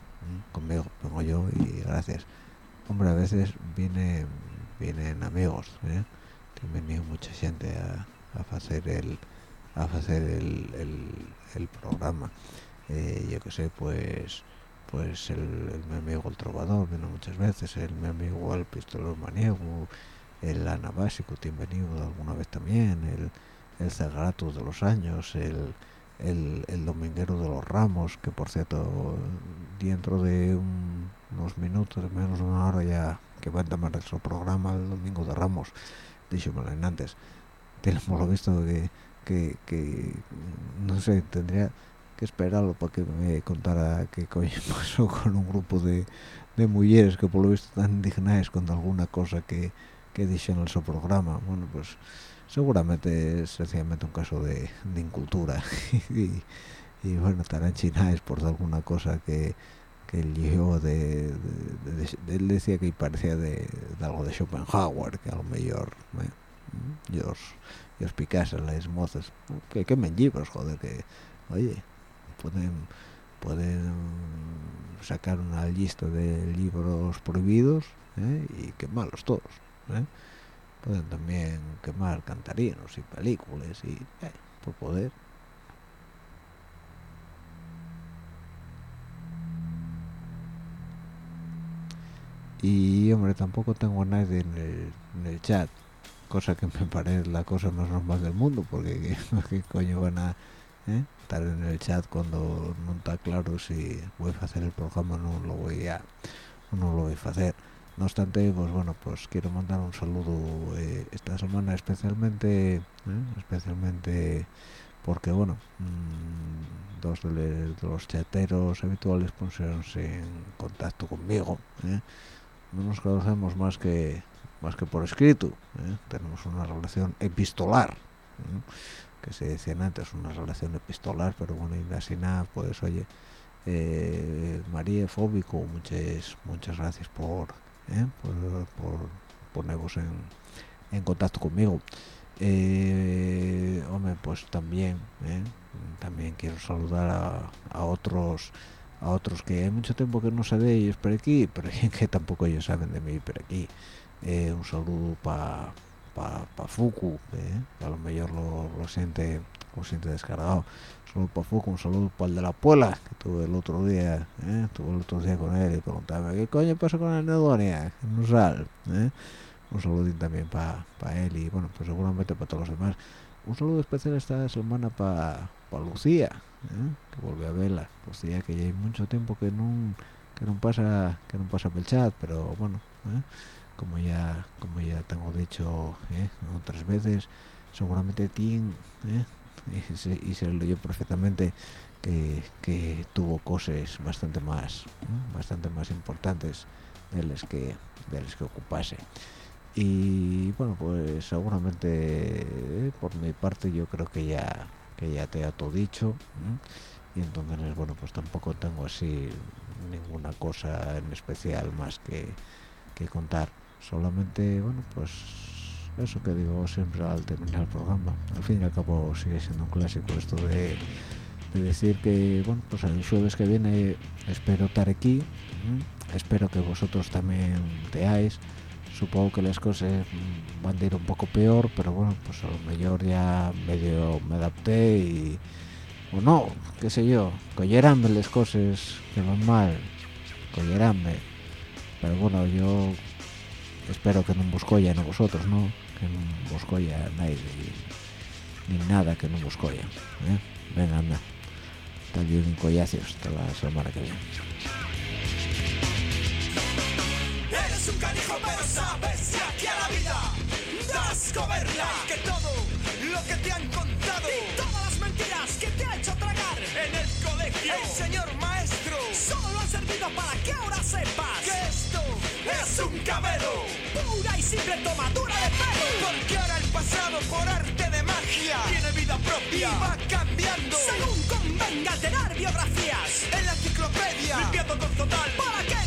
conmigo vengo yo y gracias. Hombre a veces viene vienen amigos ¿eh? que venido mucha gente a, a hacer el a hacer el, el, el programa. Eh, yo que sé pues pues el, mi amigo el trovador vino muchas veces el mi amigo el pistolero maniego el ana básico tiene venido alguna vez también el el de los años el, el, el dominguero de los ramos que por cierto dentro de un- unos minutos menos de una hora ya que va a tomar nuestro programa el domingo de ramos en antes. Tenemos lo visto que, que, que no sé tendría que esperarlo para que me contara qué coño pasó con un grupo de, de mujeres que por lo visto están indignadas con alguna cosa que, que dije en su programa. Bueno pues seguramente es sencillamente un caso de, de incultura. Y, bueno estarán chinadas por alguna cosa que que llegó de, de- él decía que parecía de, algo de Schopenhauer que a lo mejor eh, y os, y os picasen las mozas. Que quemen libros joder que oye pueden pueden sacar una lista de libros prohibidos ¿eh? y quemarlos todos ¿eh? pueden también quemar cantarinos y películas y eh, por poder y hombre tampoco tengo a nadie en el, en el chat cosa que me parece la cosa más normal del mundo porque qué, coño van a estar en el chat cuando no está claro si voy a hacer el programa o no lo voy a no lo voy a hacer no obstante pues bueno pues quiero mandar un saludo eh, esta semana especialmente eh, especialmente porque bueno mm, dos de, los chateros habituales pusieronse en contacto conmigo ¿eh? no nos conocemos más que más que por escrito ¿eh? tenemos una relación epistolar ¿eh? Que se decían antes una relación epistolar pero bueno y así nada pues oye eh, María Fóbico muchas muchas gracias por ¿eh? por, por poneros en, en contacto conmigo eh, hombre pues también ¿eh? también quiero saludar a, a otros a otros que hay mucho tiempo que no sé de ellos por aquí pero que tampoco ellos saben de mí por aquí un saludo para pa, pa Fuku ¿eh? a lo mejor lo, siente lo siente descargado un saludo para Fuku un saludo para el de la Puela que tuve el otro día ¿eh? tuve el otro día con él y preguntaba qué coño pasa con el Nedonia que no sal ¿eh? un saludín también para él y bueno pues seguramente para todos los demás un saludo especial esta semana para Lucía ¿eh? que volví a verla Lucía que ya hay mucho tiempo que no que no pasa que no pasa por el chat pero bueno ¿eh? Como ya como ya tengo dicho ¿eh? otras veces seguramente tiene ¿eh? y, se, y se lo oyó perfectamente que, que tuvo cosas bastante más ¿eh? bastante más importantes de las que de las que ocupase y bueno pues seguramente por mi parte yo creo que ya que ya te ha todo dicho y entonces bueno pues tampoco tengo así ninguna cosa en especial más que, que contar solamente bueno pues eso que digo siempre al terminar el programa. Al fin y al cabo sigue siendo un clásico esto de, de decir que bueno pues el jueves que viene espero estar aquí espero que vosotros también teáis. Supongo que las cosas mm, van a ir un poco peor pero bueno pues a lo mejor ya medio me adapté y o no, qué sé yo, colleranme las cosas que van mal, colleranme, pero bueno, yo espero que no buscoyan a vosotros, ¿no? Que no buscoya a nadie, ni nada que no buscoya, ¿eh? Venga, anda, hasta el bien collacios, hasta la semana que viene. Eres un canijo, pero sabes que aquí a la vida das coberla. Que todo lo que te han contado y todas las mentiras que te ha hecho tragar en el colegio, el señor maestro, solo han servido para que es un cabelo. Pura y simple tomadura de pelo. Porque ahora el pasado, por arte de magia, tiene vida propia y va cambiando según convenga. alterar biografías. En la enciclopedia, limpiando con total, para que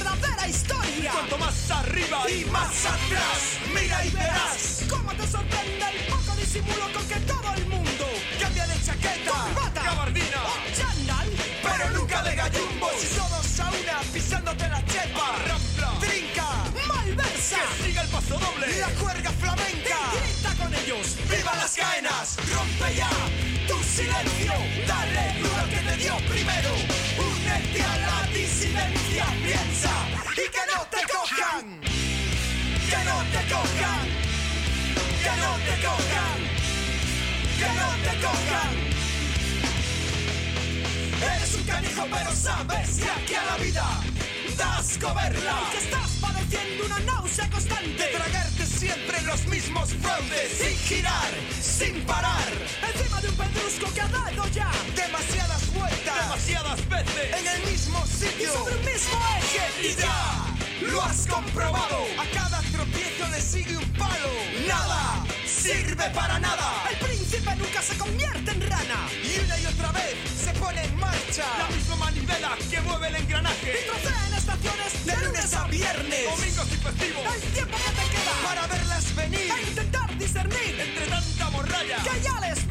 historia. Cuanto más arriba y más atrás, mira y verás cómo te sorprende el poco disimulo con que todo el mundo cambia de chaqueta, gabardina pero nunca de gallumbos. Y todos a una pisándote la chepa, rampla, trinca, malversa, que siga el paso doble, la cuerga flamenca, y grita con ellos, viva las caenas, rompe ya tu silencio, dale que te dio primero, únete a la disidencia, piensa y que no te cojan, que no te cojan, que no te cojan, que no te cojan. Eres un canijo pero sabes que aquí a la vida das coberla Y que estás padeciendo una náusea constante tragarte siempre los mismos fraudes Sin girar, sin parar Encima de un pedrusco que ha dado ya vueltas Demasiadas veces. En el mismo sitio. Y sobre el mismo eje. Y ya. Lo has comprobado. A cada tropiezo le sigue un palo. Nada sirve para nada. El príncipe nunca se convierte en rana. Y una y otra vez se pone en marcha. La misma manivela que mueve el engranaje. Y trocea en estaciones de lunes a viernes. Domingos y festivos. El tiempo que te queda para verlas venir. E intentar discernir entre tanta morralla. Que ya les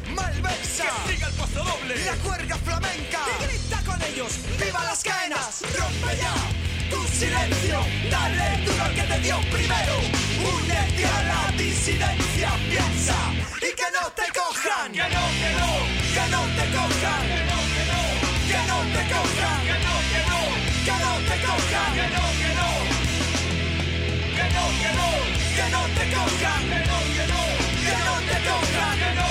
malversa. Que siga el paso doble. La cuerga flamenca. Y grita con ellos. ¡Viva las caenas! ¡Rompe ya! Tu silencio, dale duro al que te dio primero. Únete a la disidencia, piensa Y que no te cojan. Que no, que no. Que no te cojan. Que no, que no. Que no te cojan. Que no, que no. Que no te cojan. Que no, que no. Que no, que no. Que no te cojan. Que no, que no. Que no te cojan. Que no,